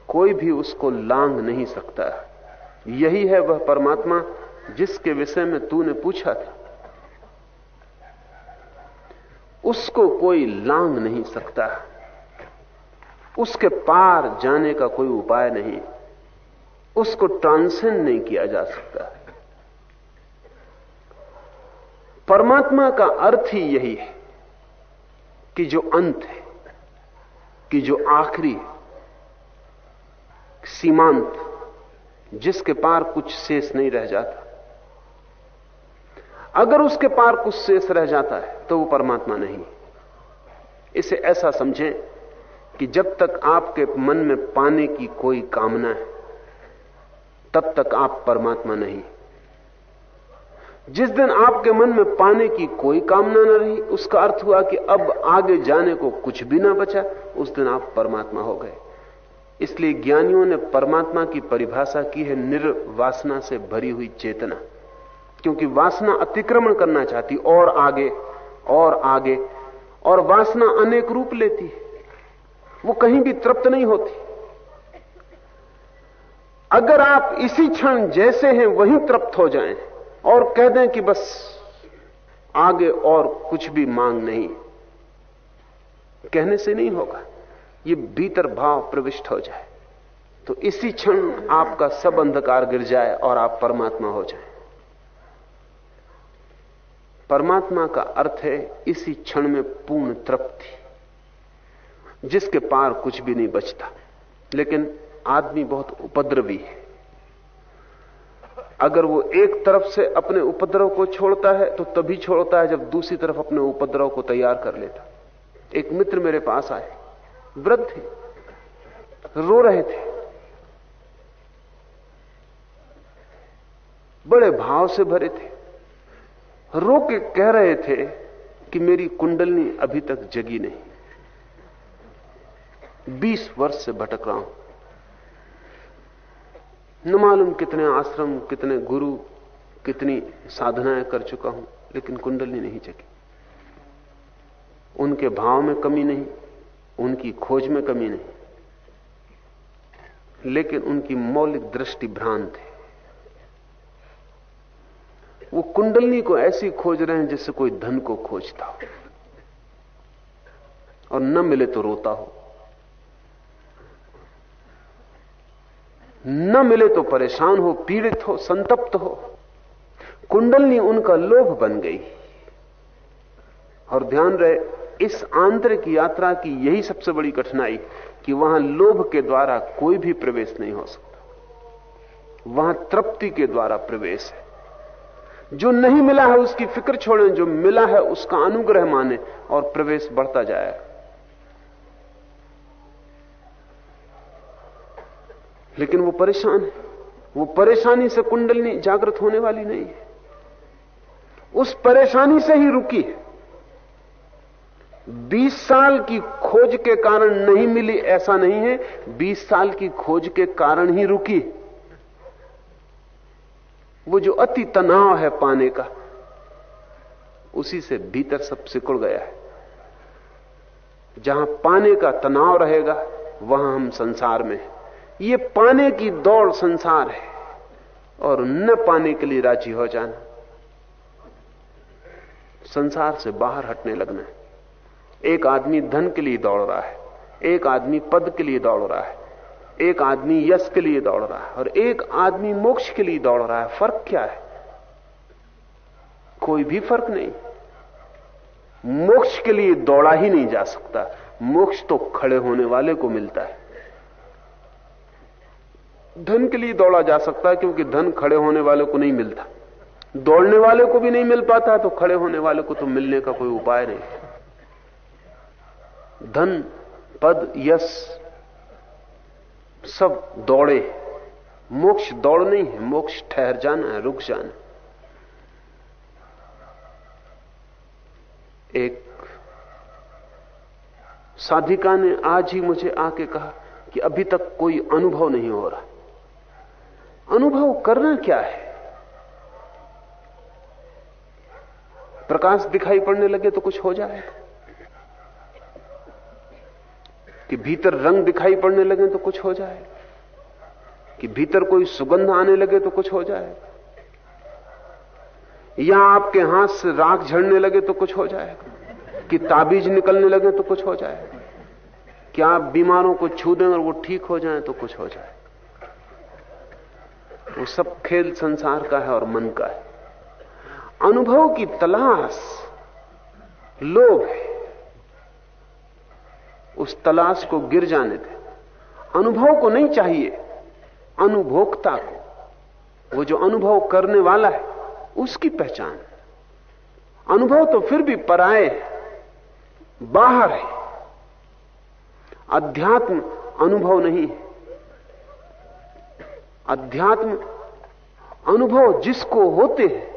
C: कोई भी उसको लांग नहीं सकता। यही है वह परमात्मा जिसके विषय में तूने पूछा था। उसको कोई लांग नहीं सकता। उसके पार जाने का कोई उपाय नहीं। उसको ट्रांसेंड नहीं किया जा सकता। परमात्मा का अर्थ ही यही है कि जो अंत है, कि जो आखिरी सीमांत, जिसके पार कुछ शेष नहीं रह जाता। अगर उसके पार कुछ शेष रह जाता है तो वो परमात्मा नहीं इसे ऐसा समझें कि जब तक आपके मन में पाने की कोई कामना है तब तक आप परमात्मा नहीं। जिस दिन आपके मन में पाने की कोई कामना न रही, उसका अर्थ हुआ कि अब आगे जाने को कुछ भी ना बचा, उस दिन आप परमात्मा हो गए। इसलिए ज्ञानियों ने परमात्मा की परिभाषा की है, निर्वासना से भरी हुई चेतना। क्योंकि वासना अतिक्रमण करना चाहती, और आगे और आगे, और वासना अनेक रूप लेती है। वो कहीं भी तृप्त नहीं होती। अगर आप इसी क्षण जैसे हैं, वहीं तृप्त हो जाएँ और कह दें कि बस आगे और कुछ भी मांग नहीं। कहने से नहीं होगा, ये भीतर भाव प्रविष्ट हो जाए। तो इसी क्षण आपका सब अंधकार गिर जाए और आप परमात्मा हो जाए। परमात्मा का अर्थ है इसी क्षण में पूर्ण तृप्ति, जिसके पार कुछ भी नहीं बचता। लेकिन आदमी बहुत उपद्रवी है। अगर वो एक तरफ़ से अपने उपद्रव को छोड़ता है तो तभी छोड़ता है जब दूसरी तरफ़ अपने उपद्रव को तैयार कर लेता। एक मित्र मेरे पास आए। वृद्ध थे। रो रहे थे। बड़े भाव से भरे थे। रो के कह रहे थे कि मेरी कुंडलनी अभी तक जगी नहीं। बीस वर्ष से भटक रहा हूँ। न मालूम कितने आश्रम, कितने गुरु, कितनी साधनाएँ कर चुका हूँ, लेकिन कुंडली नहीं जगी उनके भाव में कमी नहीं, उनकी खोज में कमी नहीं, लेकिन उनकी मौलिक दृष्टि भ्रांत है। वो कुंडलनी को ऐसी खोज रहे हैं जैसे कोई धन को खोजता हो, और न मिले तो रोता हो। न मिले तो परेशान हो, पीड़ित हो, संतप्त हो। कुंडलनी उनका लोभ बन गई। और ध्यान रहे, इस आंतरिक यात्रा की यही सबसे बड़ी कठिनाई कि वहाँ लोभ के द्वारा कोई भी प्रवेश नहीं हो सकता। वहाँ तृप्ति के द्वारा प्रवेश है। जो नहीं मिला है उसकी फ़िक्र छोड़ें, जो मिला है उसका अनुग्रह माने और प्रवेश बढ़ता जाएगा। लेकिन वो परेशान है। वो परेशानी से कुंडलनी जागृत होने वाली नहीं है। उस परेशानी से ही रुकी है। बीस साल की खोज के कारण नहीं मिली, ऐसा नहीं है। बीस साल की खोज के कारण ही रुकी वो जो अति तनाव है पाने का, उसी से भीतर सब सिकुड़ गया है। जहाँ पाने का तनाव रहेगा, वहाँ हम संसार में हैं। ये पाने की दौड़ संसार है और न पाने के लिए राज़ी हो जाना। संसार से बाहर हटने लगना है। एक आदमी धन के लिए दौड़ रहा है, एक आदमी पद के लिए दौड़ रहा है, एक आदमी यश के लिए दौड़ रहा है और एक आदमी मोक्ष के लिए दौड़ रहा है। फ़र्क क्या है? कोई भी फ़र्क नहीं। मोक्ष के लिए दौड़ा ही नहीं जा सकता। मोक्ष तो खड़े होने वाले को मिलता है। धन के लिए दौड़ा जा सकता है, क्योंकि धन खड़े होने वाले को नहीं मिलता। दौड़ने वाले को भी नहीं मिल पाता तो खड़े होने वाले को तो मिलने का कोई उपाय नहीं। धन, पद, यश, सब दौड़े। मोक्ष दौड़ नहीं है, मोक्ष ठहर जाना है, रुक जाना एक साधिका ने आज ही मुझे आके कहा कि अभी तक कोई अनुभव नहीं हो रहा। अनुभव करना क्या है? प्रकाश दिखाई पड़ने लगे तो कुछ हो जाए। कि भीतर रंग दिखाई पड़ने लगे तो कुछ हो जाए। कि भीतर कोई सुगंध आने लगे तो कुछ हो जाए। या आपके हाथ से राख झड़ने लगे तो कुछ हो जाएगा कि ताबीज निकलने लगे तो कुछ हो जाए। कि आप बीमारों को छू दें और वो ठीक हो जाए तो कुछ हो जाए। वो सब खेल संसार का है और मन का है। अनुभव की तलाश लोभ है। उस तलाश को गिर जाने दे। अनुभव को नहीं चाहिए, अनुभोक्ता को। वो जो अनुभव करने वाला है, उसकी पहचान। अनुभव तो फिर भी पराए बाहर है। अध्यात्म अनुभव नहीं है। अध्यात्म अनुभव जिसको होते हैं,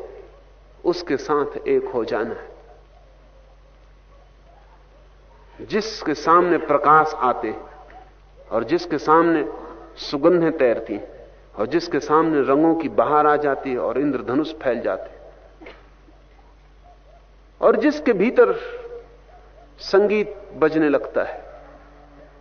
C: उसके साथ एक हो जाना है। जिसके सामने प्रकाश आते और जिसके सामने सुगंधें तैरती और जिसके सामने रंगों की बाहर आ जाती है, और इंद्रधनुष फैल जाते और जिसके भीतर संगीत बजने लगता है,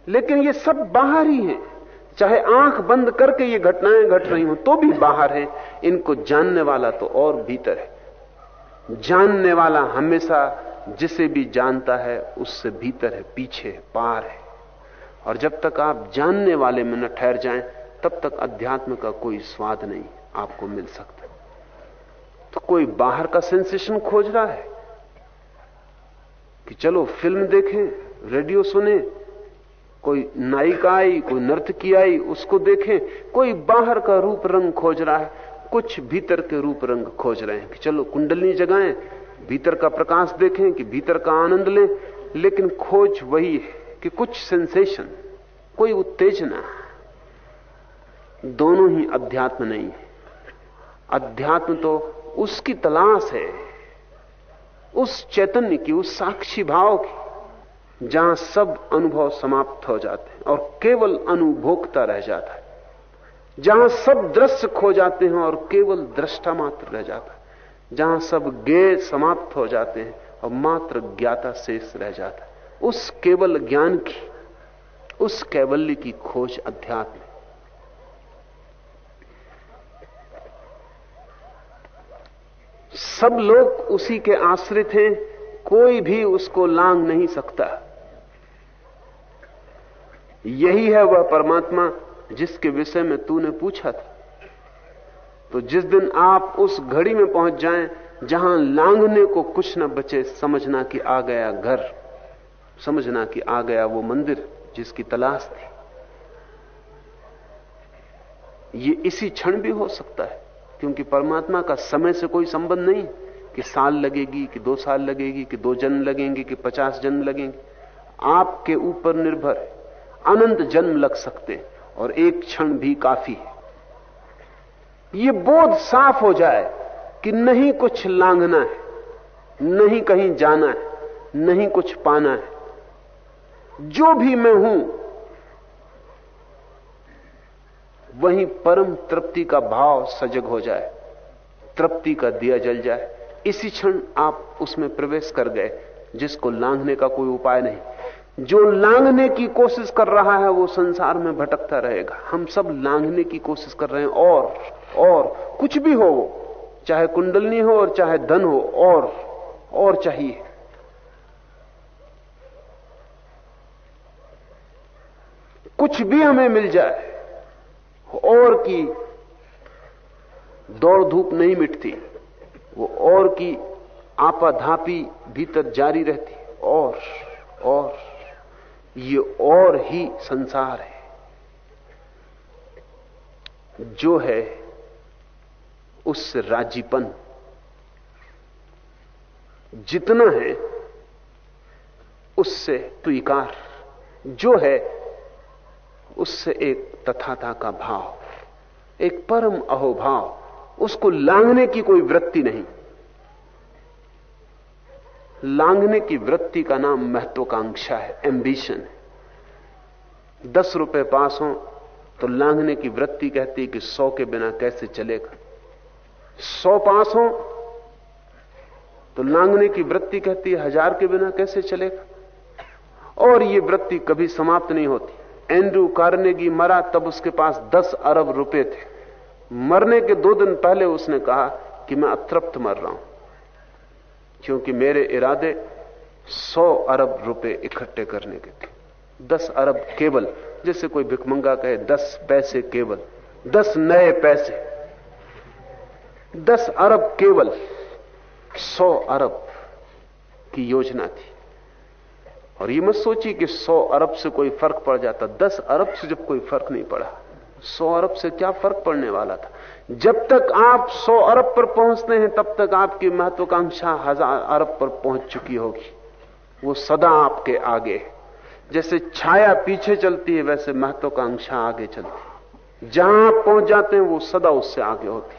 C: लेकिन ये सब बाहर ही है। चाहे आँख बंद करके ये घटनाएँ घट रही हो तो भी बाहर है। इनको जानने वाला तो और भीतर है। जानने वाला हमेशा जिसे भी जानता है, उससे भीतर है, पीछे है, पार है। और जब तक आप जानने वाले में न ठहर जाएँ, तब तक अध्यात्म का कोई स्वाद नहीं आपको मिल सकता। तो कोई बाहर का सेंसेशन खोज रहा है कि चलो फ़िल्म देखें, रेडियो सुने कोई नायिका आई, कोई नर्तकी आई, उसको देखें, कोई बाहर का रूप रंग खोज रहा है, कुछ भीतर के रूप रंग खोज रहे हैं कि चलो कुंडली जगाएँ, भीतर का प्रकाश देखें कि भीतर का आनंद लें, लेकिन खोज वही है कि कुछ सेंसेशन कोई उत्तेजना। दोनों ही अध्यात्म नहीं है। अध्यात्म तो उसकी तलाश है, उस चैतन्य की, उस साक्षी भाव की। जहाँ सब अनुभव समाप्त हो जाते हैं और केवल अनुभोक्ता रह जाता है। जहाँ सब दृश्य खो जाते हैं और केवल दृष्टा मात्र रह जाता है। जहाँ सब गे समाप्त हो जाते हैं और मात्र ज्ञाता शेष रह जाता है। उस केवल ज्ञान की, उस कैवल्य की खोज अध्यात्म सब लोग उसी के आश्रित हैं, कोई भी उसको लांग नहीं सकता। यही है वह परमात्मा जिसके विषय में तूने पूछा था। तो जिस दिन आप उस घड़ी में पहुँच जाएँ, जहाँ लांघने को कुछ न बचे, समझना कि आ गया घर, समझना कि आ गया वो मंदिर जिसकी तलाश थी। ये इसी क्षण भी हो सकता है, क्योंकि परमात्मा का समय से कोई संबंध नहीं, कि साल लगेगी, कि दो साल लगेगी, कि दो जन्म लगेंगे, कि पचास जन्म लगेंगे। आपके ऊपर निर्भर है। अनंत जन्म लग सकते और एक क्षण भी काफ़ी है। ये बोध साफ़ हो जाए कि नहीं कुछ लांघना है, नहीं कहीं जाना है, नहीं कुछ पाना है। जो भी मैं हूँ, वहीं परम तृप्ति का भाव सजग हो जाए, तृप्ति का दिया जल जाए। इसी क्षण आप उसमें प्रवेश कर गए, जिसको लांघने का कोई उपाय नहीं। जो लांघने की कोशिश कर रहा है वो संसार में भटकता रहेगा। हम सब लांघने की कोशिश कर रहे हैं और और कुछ भी हो, चाहे कुंडलनी हो और चाहे धन हो, और और चाहिए। कुछ भी हमें मिल जाए, और की दौड़ धूप नहीं मिटती, वो और की आपाधापी भीतर जारी रहती, और और ये और ही संसार है। जो है उससे राजीपन। जितना है उससे स्वीकार जो है उससे एक तथाता का भाव। एक परम अहोभाव उसको लांगने की कोई वृत्ति नहीं। लांघने की वृत्ति का नाम महत्वाकांक्षा है एम्बिशन है। दस रुपए पास हो तो लांघने की वृत्ति कहती है कि सौ के बिना कैसे चलेगा? सौ पास हो तो लांघने की वृत्ति कहती है हज़ार के बिना कैसे चलेगा? और ये वृत्ति कभी समाप्त नहीं होती। एंड्रू कार्नेगी मरा तब उसके पास दस अरब रुपए थे। मरने के दो दिन पहले उसने कहा कि मैं अतृप्त मर रहा हूँ। क्योंकि मेरे इरादे सौ अरब रुपए इकट्ठे करने के थे। दस अरब केवल, जैसे कोई भिकमंगा कहे, दस पैसे केवल, दस नए पैसे, दस अरब केवल, सौ अरब की योजना थी। और ये मत सोचिए कि सौ अरब से कोई फ़र्क पड़ जाता, दस अरब से जब कोई फ़र्क नहीं पड़ा। सौ अरब से क्या फ़र्क पड़ने वाला था? जब तक आप सौ अरब पर पहुँचते हैं, तब तक आपकी महत्वाकांक्षा हज़ार अरब पर पहुँच चुकी होगी। वो सदा आपके आगे जैसे छाया पीछे चलती है, वैसे महत्वाकांक्षा आगे चलती है। जहाँ आप पहुँच जाते हैं, वो सदा उससे आगे होती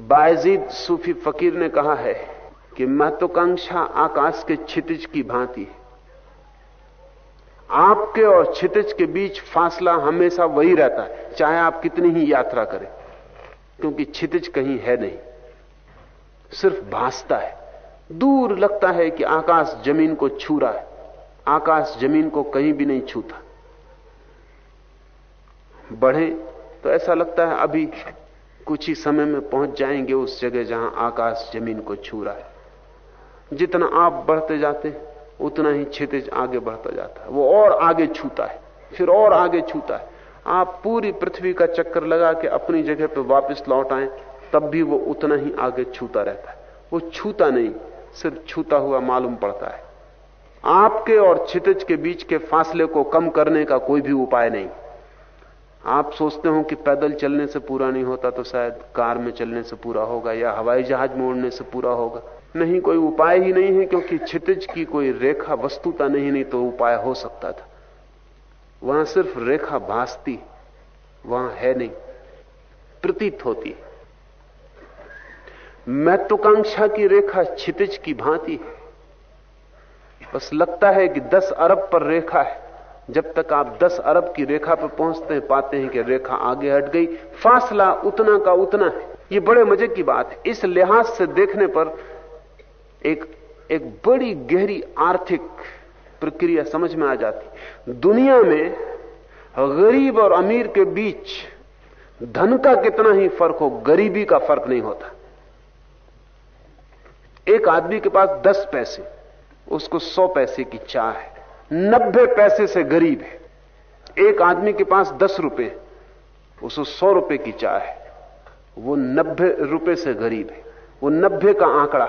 C: बायजीद सूफी फकीर ने कहा है कि महत्वाकांक्षा आकाश के छितिज की भांति है। आपके और छितिज के बीच फासला हमेशा वही रहता है, चाहे आप कितनी ही यात्रा करें, क्योंकि छितिज कहीं है नहीं। सिर्फ़ भासता है। दूर लगता है कि आकाश ज़मीन को छू रहा है। आकाश ज़मीन को कहीं भी नहीं छूता। बढ़े तो ऐसा लगता है अभी कुछ ही समय में पहुँच जाएँगे उस जगह जहाँ आकाश ज़मीन को छू रहा है। जितना आप बढ़ते जाते उतना ही छितिज आगे बढ़ता जाता है। वो और आगे छूता है, फिर और आगे छूता है। आप पूरी पृथ्वी का चक्कर लगा के अपनी जगह पर वापस लौट आए, तब भी वो उतना ही आगे छूता रहता है। वो छूता नहीं, सिर्फ़ छूता हुआ मालूम पड़ता है। आपके और छितिज के बीच के फासले को कम करने का कोई भी उपाय नहीं। आप सोचते हो कि पैदल चलने से पूरा नहीं होता तो शायद कार में चलने से पूरा होगा या हवाई जहाज़ में उड़ने से पूरा होगा। नहीं, कोई उपाय ही नहीं है, क्योंकि छितिज की कोई रेखा वस्तुता नहीं नहीं तो उपाय हो सकता था। वहाँ सिर्फ़ रेखा भासती, वहाँ है नहीं, प्रतीत होती महत्वाकांक्षा की रेखा छितिज की भांति है। बस लगता है कि 10 अरब पर रेखा है। जब तक आप 10 अरब की रेखा पर पहुँचते हैं, पाते हैं कि रेखा आगे हट गई, फासला उतना का उतना है। ये बड़े मज़े की बात है। इस लिहाज से देखने पर एक एक बड़ी गहरी आर्थिक प्रक्रिया समझ में आ जाती। दुनिया में गरीब और अमीर के बीच धन का कितना ही फ़र्क हो, गरीबी का फ़र्क नहीं होता। एक आदमी के पास दस पैसे, उसको सौ पैसे की चाह है, नब्बे पैसे से गरीब है। एक आदमी के पास दस रुपए उसको सौ रुपए की चाह है, वो नब्बे रुपए से गरीब है, वो नब्बे का आंकड़ा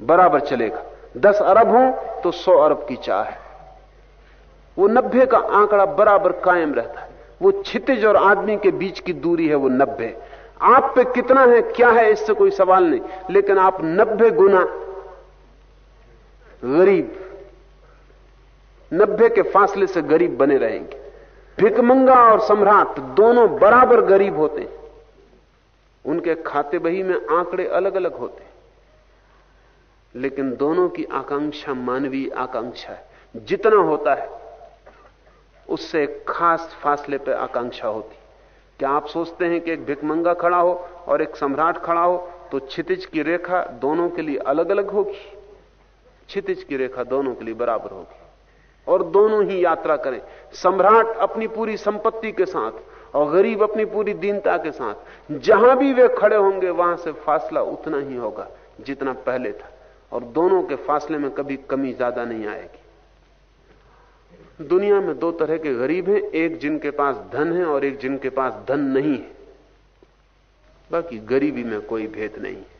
C: बराबर चलेगा। दस अरब हो तो सौ अरब की चाह है। वो नब्बे का आंकड़ा बराबर कायम रहता है। वो छितिज और आदमी के बीच की दूरी है वो नब्बे। आप पे कितना है, क्या है, इससे कोई सवाल नहीं। लेकिन आप नब्बे गुना गरीब, नब्बे के फासले से गरीब बने रहेंगे। भिकमंगा और सम्राट दोनों बराबर गरीब होते हैं। उनके खाते बही में आंकड़े अलग अलग होते हैं। लेकिन दोनों की आकांक्षा मानवीय आकांक्षा है। जितना होता है, उससे एक खास फासले पर आकांक्षा होती। क्या आप सोचते हैं कि एक भिकमंगा खड़ा हो और एक सम्राट खड़ा हो तो छितिज की रेखा दोनों के लिए अलग अलग होगी। छितिज की रेखा दोनों के लिए बराबर होगी। और दोनों ही यात्रा करें। सम्राट अपनी पूरी संपत्ति के साथ और गरीब अपनी पूरी दीनता के साथ। जहाँ भी वे खड़े होंगे, वहाँ से फासला उतना ही होगा जितना पहले था। और दोनों के फासले में कभी कमी ज़्यादा नहीं आएगी। दुनिया में दो तरह के गरीब हैं, एक जिनके पास धन है और एक जिनके पास धन नहीं है। बाकी गरीबी में कोई भेद नहीं है।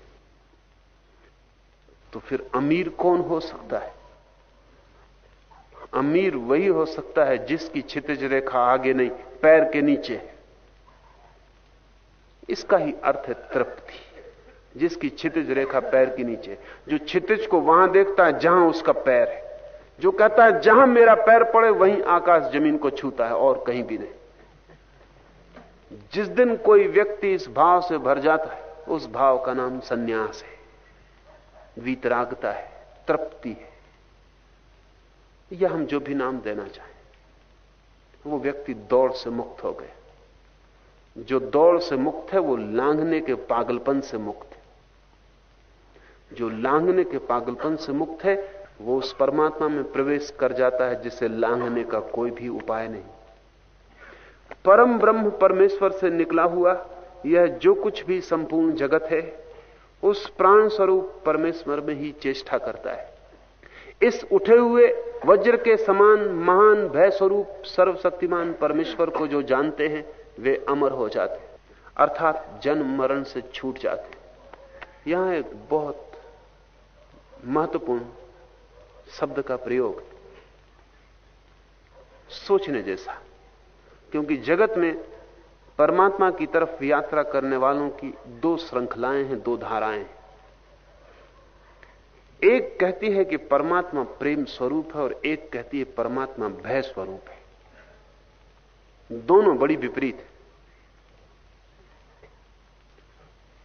C: तो फिर अमीर कौन हो सकता है? अमीर वही हो सकता है जिसकी छितिज रेखा आगे नहीं, पैर के नीचे है। इसका ही अर्थ है तृप्ति। जिसकी छितिज रेखा पैर के नीचे जो छितिज को वहाँ देखता है, जहाँ उसका पैर है। जो कहता है, जहाँ मेरा पैर पड़े, वहीं आकाश ज़मीन को छूता है और कहीं भी नहीं। जिस दिन कोई व्यक्ति इस भाव से भर जाता है, उस भाव का नाम संन्यास है। वीतरागता है, तृप्ति है। या हम जो भी नाम देना चाहें, वो व्यक्ति दौड़ से मुक्त हो गए। जो दौड़ से मुक्त है, वो लांघने के पागलपन से मुक्त है। जो लांघने के पागलपन से मुक्त है, वो उस परमात्मा में प्रवेश कर जाता है, जिसे लांघने का कोई भी उपाय नहीं। परम ब्रह्म परमेश्वर से निकला हुआ, यह जो कुछ भी संपूर्ण जगत है, उस प्राण स्वरूप परमेश्वर में ही चेष्टा करता है। इस उठे हुए वज्र के समान महान भय स्वरूप सर्वशक्तिमान परमेश्वर को जो जानते हैं, वे अमर हो जाते अर्थात जन्म मरण से छूट जाते यहाँ एक बहुत महत्वपूर्ण शब्द का प्रयोग सोचने जैसा। क्योंकि जगत में परमात्मा की तरफ़ यात्रा करने वालों की दो श्रृंखलाएँ हैं, दो धाराएँ हैं। एक कहती है कि परमात्मा प्रेम स्वरूप है और एक कहती है परमात्मा भय स्वरूप है। दोनों बड़ी विपरीत है।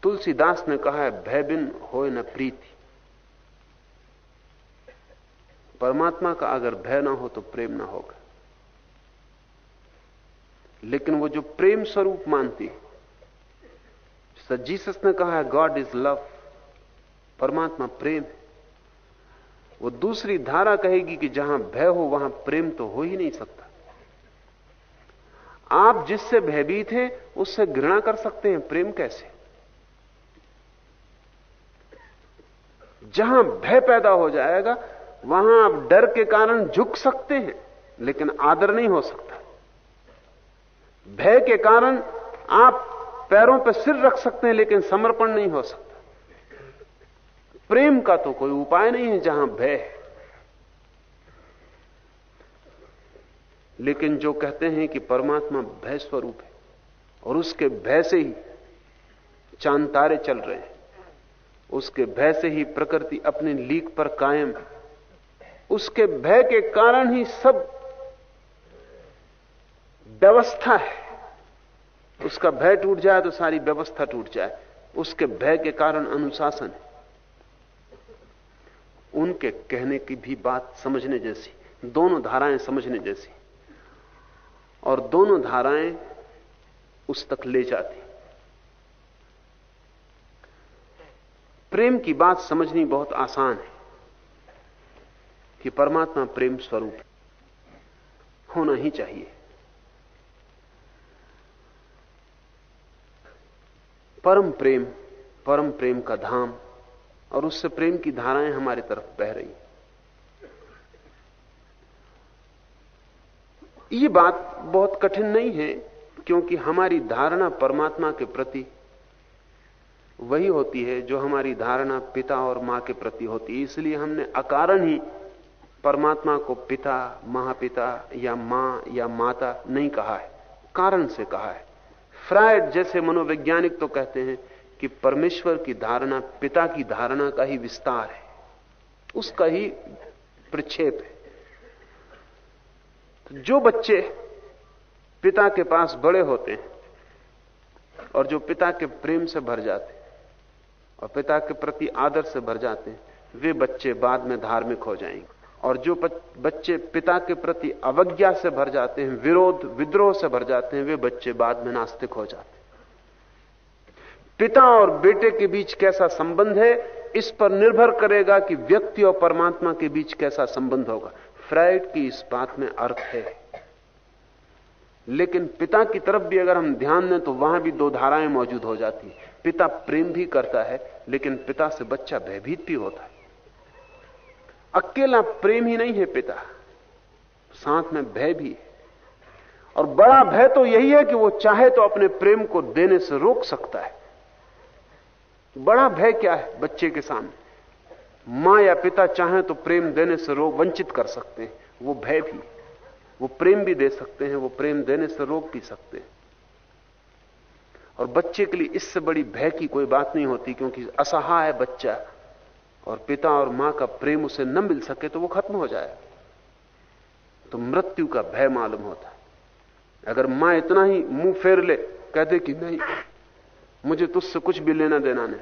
C: तुलसीदास ने कहा है, भय बिन हो न प्रीति। परमात्मा का अगर भय ना हो तो प्रेम ना होगा। लेकिन वो जो प्रेम स्वरूप मानती है जीसस ने कहा है गॉड इज़ लव परमात्मा प्रेम वो दूसरी धारा कहेगी कि जहाँ भय हो, वहाँ प्रेम तो हो ही नहीं सकता। आप जिससे भयभीत हैं, उससे घृणा कर सकते हैं, प्रेम कैसे? जहाँ भय पैदा हो जाएगा वहाँ आप डर के कारण झुक सकते हैं, लेकिन आदर नहीं हो सकता। भय के कारण आप पैरों पर सिर रख सकते हैं, लेकिन समर्पण नहीं हो सकता। प्रेम का तो कोई उपाय नहीं है जहाँ भय है। लेकिन जो कहते हैं कि परमात्मा भय स्वरूप है, और उसके भय से ही चाँद तारे चल रहे हैं, उसके भय से ही प्रकृति अपनी लीक पर कायम है। उसके भय के कारण ही सब व्यवस्था है। उसका भय टूट जाए तो सारी व्यवस्था टूट जाए। उसके भय के कारण अनुशासन है। उनके कहने की भी बात समझने जैसी, दोनों धाराएँ समझने जैसी। और दोनों धाराएँ उस तक ले जाती। प्रेम की बात समझनी बहुत आसान है। कि परमात्मा प्रेम स्वरूप होना ही चाहिए। परम प्रेम परम प्रेम का धाम, और उससे प्रेम की धाराएँ हमारी तरफ़ बह रही ये बात बहुत कठिन नहीं है, क्योंकि हमारी धारणा परमात्मा के प्रति वही होती है जो हमारी धारणा पिता और माँ के प्रति होती है। इसलिए हमने अकारण ही परमात्मा को पिता, महापिता या माँ या माता नहीं कहा है। कारण से कहा है। फ्रायड जैसे मनोवैज्ञानिक तो कहते हैं कि परमेश्वर की धारणा पिता की धारणा का ही विस्तार है। उसका ही प्रक्षेप है। तो जो बच्चे पिता के पास बड़े होते हैं और जो पिता के प्रेम से भर जाते हैं और पिता के प्रति आदर से भर जाते हैं, वे बच्चे बाद में धार्मिक हो जाएँगे। और जो बच्चे पिता के प्रति अवज्ञा से भर जाते हैं, विरोध, विद्रोह से भर जाते हैं, वे बच्चे बाद में नास्तिक हो जाते हैं। पिता और बेटे के बीच कैसा संबंध है, इस पर निर्भर करेगा कि व्यक्ति और परमात्मा के बीच कैसा संबंध होगा। फ्राइड की इस बात में अर्थ है। लेकिन पिता की तरफ़ भी अगर हम ध्यान दें तो वहाँ भी दो धाराएँ मौजूद हो जाती पिता प्रेम भी करता है, लेकिन पिता से बच्चा भयभीत भी होता है। अकेला प्रेम ही नहीं है पिता। साथ में भय भी है। और बड़ा भय तो यही है कि वो चाहे तो अपने प्रेम को देने से रोक सकता है। बड़ा भय क्या है बच्चे के सामने? माँ या पिता चाहे तो प्रेम देने से रोक वंचित कर सकते हैं। वो भय भी वो प्रेम भी दे सकते हैं, वो प्रेम देने से रोक भी सकते हैं। और बच्चे के लिए इससे बड़ी भय की कोई बात नहीं होती, क्योंकि असहाय बच्चा और पिता और माँ का प्रेम उसे न मिल सके तो वो खत्म हो जाए। तो मृत्यु का भय मालूम होता। है अगर माँ इतना ही मुँह फेर ले, कह दे कि नहीं, मुझे तुझसे कुछ भी लेना देना नहीं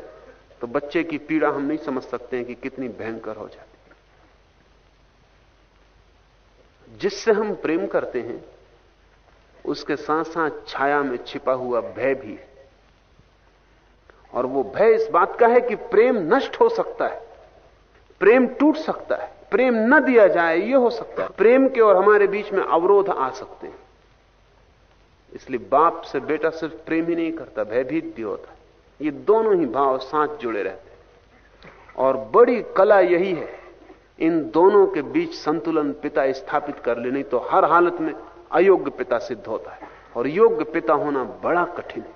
C: तो बच्चे की पीड़ा हम नहीं समझ सकते हैं कि कितनी भयंकर हो जाती जिससे हम प्रेम करते हैं, उसके साथ साथ छाया में छिपा हुआ भय भी है। और वो भय इस बात का है कि प्रेम नष्ट हो सकता है। प्रेम टूट सकता है, प्रेम न दिया जाए, ये हो सकता है। प्रेम के और हमारे बीच में अवरोध आ सकते हैं। इसलिए बाप से बेटा सिर्फ़ प्रेम ही नहीं करता, भयभीत भी होता ये दोनों ही भाव साथ जुड़े रहते हैं। और बड़ी कला यही है, इन दोनों के बीच संतुलन पिता स्थापित कर ले, नहीं तो हर हालत में अयोग्य पिता सिद्ध होता है। और योग्य पिता होना बड़ा कठिन है।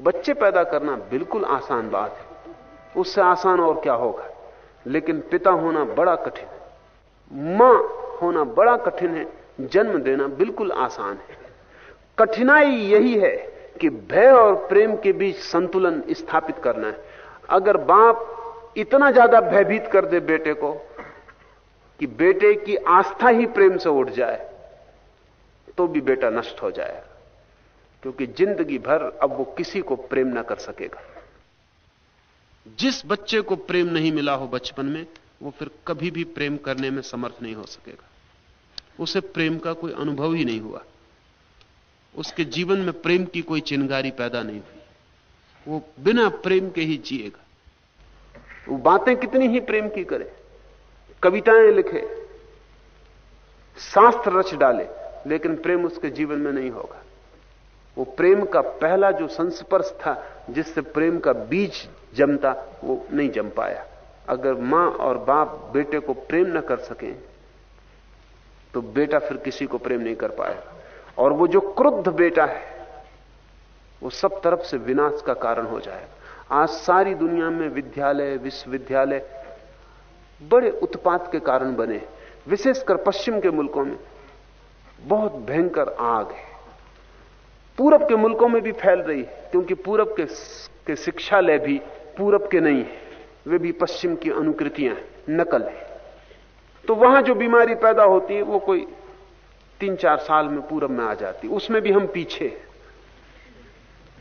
C: बच्चे पैदा करना बिल्कुल आसान बात है। उससे आसान और क्या होगा? लेकिन पिता होना बड़ा कठिन है। माँ होना बड़ा कठिन है। जन्म देना बिल्कुल आसान है। कठिनाई यही है कि भय और प्रेम के बीच संतुलन स्थापित करना है। अगर बाप इतना ज़्यादा भयभीत कर दे बेटे को कि बेटे की आस्था ही प्रेम से उठ जाए तो भी बेटा नष्ट हो जाएगा। क्योंकि ज़िंदगी भर अब वो किसी को प्रेम ना कर सकेगा। जिस बच्चे को प्रेम नहीं मिला हो बचपन में, वो फिर कभी भी प्रेम करने में समर्थ नहीं हो सकेगा। उसे प्रेम का कोई अनुभव ही नहीं हुआ। उसके जीवन में प्रेम की कोई चिंगारी पैदा नहीं हुई। वो बिना प्रेम के ही जिएगा। वो बातें कितनी ही प्रेम की करे, कविताएँ लिखे, शास्त्र रच डाले, लेकिन प्रेम उसके जीवन में नहीं होगा। वो प्रेम का पहला जो संस्पर्श था, जिससे प्रेम का बीज जमता वो नहीं जम पाया। अगर माँ और बाप बेटे को प्रेम न कर सकें तो बेटा फिर किसी को प्रेम नहीं कर पाएगा। और वो जो क्रुद्ध बेटा है वो सब तरफ़ से विनाश का कारण हो जाएगा। आज सारी दुनिया में विद्यालय विश्वविद्यालय बड़े उत्पात के कारण बने। विशेषकर पश्चिम के मुल्कों में बहुत भयंकर आग है। पूरब के मुल्कों में भी फैल रही है क्योंकि पूरब के, के शिक्षालय भी पूरब के नहीं है वे भी पश्चिम की अनुकृतियाँ हैं, नकल है। तो वहाँ जो बीमारी पैदा होती है, वो कोई तीन चार साल में पूरब में आ जाती उसमें भी हम पीछे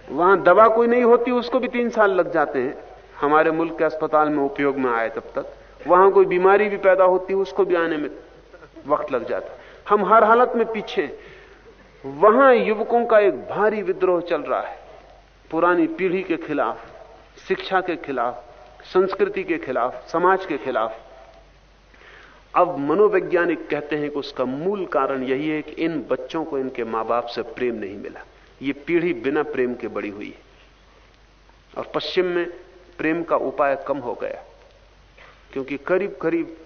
C: वहाँ दवा कोई नहीं होती, उसको भी तीन साल लग जाते हैं। हमारे मुल्क के अस्पताल में उपयोग में आए तब तक। वहाँ कोई बीमारी भी पैदा होती है उसको भी आने में वक्त लग जाता। हम हर हालत में पीछे वहाँ युवकों का एक भारी विद्रोह चल रहा है, पुरानी पीढ़ी के खिलाफ। शिक्षा के खिलाफ, संस्कृति के खिलाफ, समाज के खिलाफ। अब मनोवैज्ञानिक कहते हैं कि उसका मूल कारण यही है कि इन बच्चों को इनके माँ बाप से प्रेम नहीं मिला। ये पीढ़ी बिना प्रेम के बड़ी हुई है। और पश्चिम में प्रेम का उपाय कम हो गया। क्योंकि करीब करीब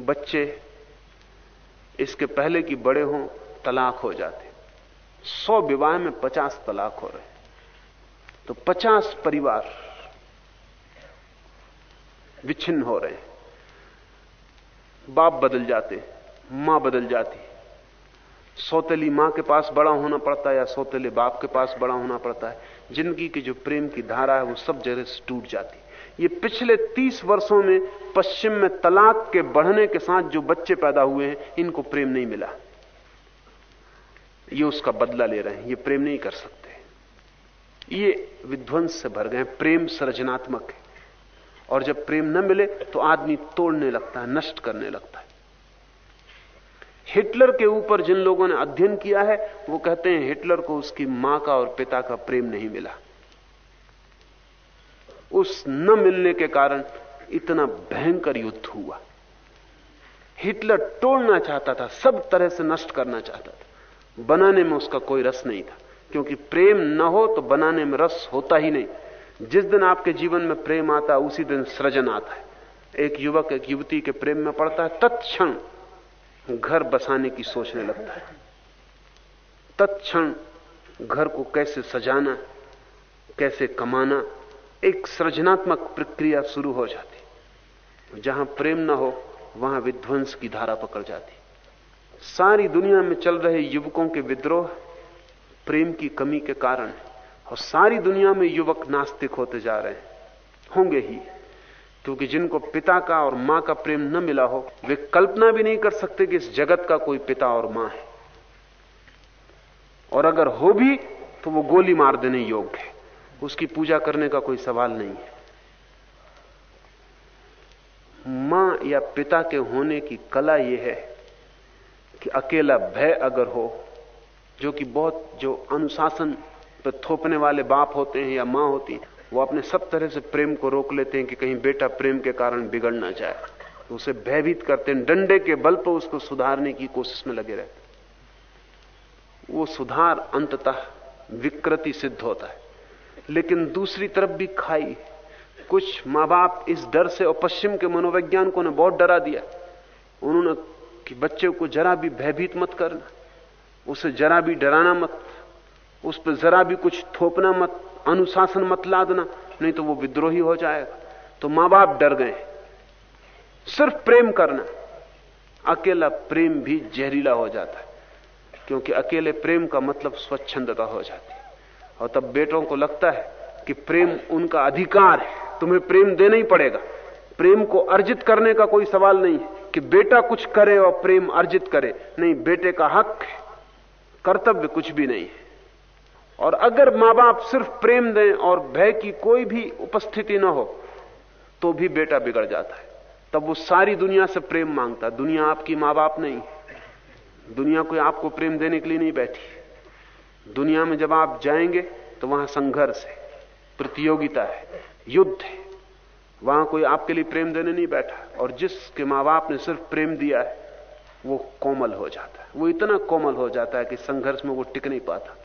C: बच्चे इसके पहले कि बड़े हों, तलाक हो जाते। सौ विवाह में पचास तलाक हो रहे। तो पचास परिवार विच्छिन्न हो रहे हैं। बाप बदल जाते, माँ बदल जाती। सौतेली माँ के पास बड़ा होना पड़ता है या सौतेले बाप के पास बड़ा होना पड़ता है, ज़िंदगी की जो प्रेम की धारा है वो सब जगह से टूट जाती। ये पिछले तीस वर्षों में पश्चिम में तलाक के बढ़ने के साथ जो बच्चे पैदा हुए हैं, इनको प्रेम नहीं मिला। ये उसका बदला ले रहे हैं, ये प्रेम नहीं कर सकते। ये विध्वंस से भर गए प्रेम सृजनात्मक है। और जब प्रेम न मिले तो आदमी तोड़ने लगता है, नष्ट करने लगता है। हिटलर के ऊपर जिन लोगों ने अध्ययन किया है, वो कहते हैं हिटलर को उसकी माँ का और पिता का प्रेम नहीं मिला। उस न मिलने के कारण इतना भयंकर युद्ध हुआ। हिटलर तोड़ना चाहता था, सब तरह से नष्ट करना चाहता था। बनाने में उसका कोई रस नहीं था। क्योंकि प्रेम न हो तो बनाने में रस होता ही नहीं। जिस दिन आपके जीवन में प्रेम आता है, उसी दिन सृजन आता है। एक युवक, एक युवती के प्रेम में पड़ता है, तत्क्षण घर बसाने की सोचने लगता है। तत्क्षण घर को कैसे सजाना, कैसे कमाना, एक सृजनात्मक प्रक्रिया शुरू हो जाती। जहाँ प्रेम ना हो, वहाँ विध्वंस की धारा पकड़ जाती। सारी दुनिया में चल रहे युवकों के विद्रोह प्रेम की कमी के कारण और सारी दुनिया में युवक नास्तिक होते जा रहे हैं। होंगे ही। क्योंकि जिनको पिता का और माँ का प्रेम न मिला हो, वे कल्पना भी नहीं कर सकते कि इस जगत का कोई पिता और माँ है। और अगर हो भी तो वो गोली मार देने योग्य है। उसकी पूजा करने का कोई सवाल नहीं है। माँ या पिता के होने की कला यह है कि अकेला भय अगर हो जो कि बहुत जो अनुशासन पर थोपने वाले बाप होते हैं या माँ होती है, वो अपने सब तरह से प्रेम को रोक लेते हैं कि कहीं बेटा प्रेम के कारण बिगड़ ना जाए। तो उसे भयभीत करते हैं, डंडे के बल पर उसको सुधारने की कोशिश में लगे रहते वो सुधार अंततः विकृति सिद्ध होता है। लेकिन दूसरी तरफ़ भी खाई। कुछ माँ बाप इस डर से और पश्चिम के मनोवैज्ञानिकों ने बहुत डरा दिया। उन्होंने कि बच्चे को जरा भी भयभीत मत करना। उसे जरा भी डराना मत, उस पर जरा भी कुछ थोपना मत, अनुशासन मत लादना, नहीं तो वो विद्रोही हो जाएगा। तो माँ बाप डर गए सिर्फ़ प्रेम करना, अकेला प्रेम भी जहरीला हो जाता है, क्योंकि अकेले प्रेम का मतलब स्वच्छंदता हो जाती है। और तब बेटों को लगता है कि प्रेम उनका अधिकार है, तुम्हें प्रेम देना ही पड़ेगा। प्रेम को अर्जित करने का कोई सवाल नहीं है कि बेटा कुछ करे और प्रेम अर्जित करे। नहीं, बेटे का हक है। कर्तव्य कुछ भी नहीं। है और अगर माँ बाप सिर्फ़ प्रेम दें और भय की कोई भी उपस्थिति ना हो तो भी बेटा बिगड़ जाता है। तब वो सारी दुनिया से प्रेम माँगता। दुनिया आपकी माँ बाप नहीं। दुनिया कोई आपको प्रेम देने के लिए नहीं बैठी। दुनिया में जब आप जाएँगे तो वहाँ संघर्ष है, प्रतियोगिता है, युद्ध है। वहाँ कोई आपके लिए प्रेम देने नहीं बैठा। और जिसके माँ बाप ने सिर्फ़ प्रेम दिया है वो कोमल हो जाता है। वो इतना कोमल हो जाता है कि संघर्ष में वो टिक नहीं पाता।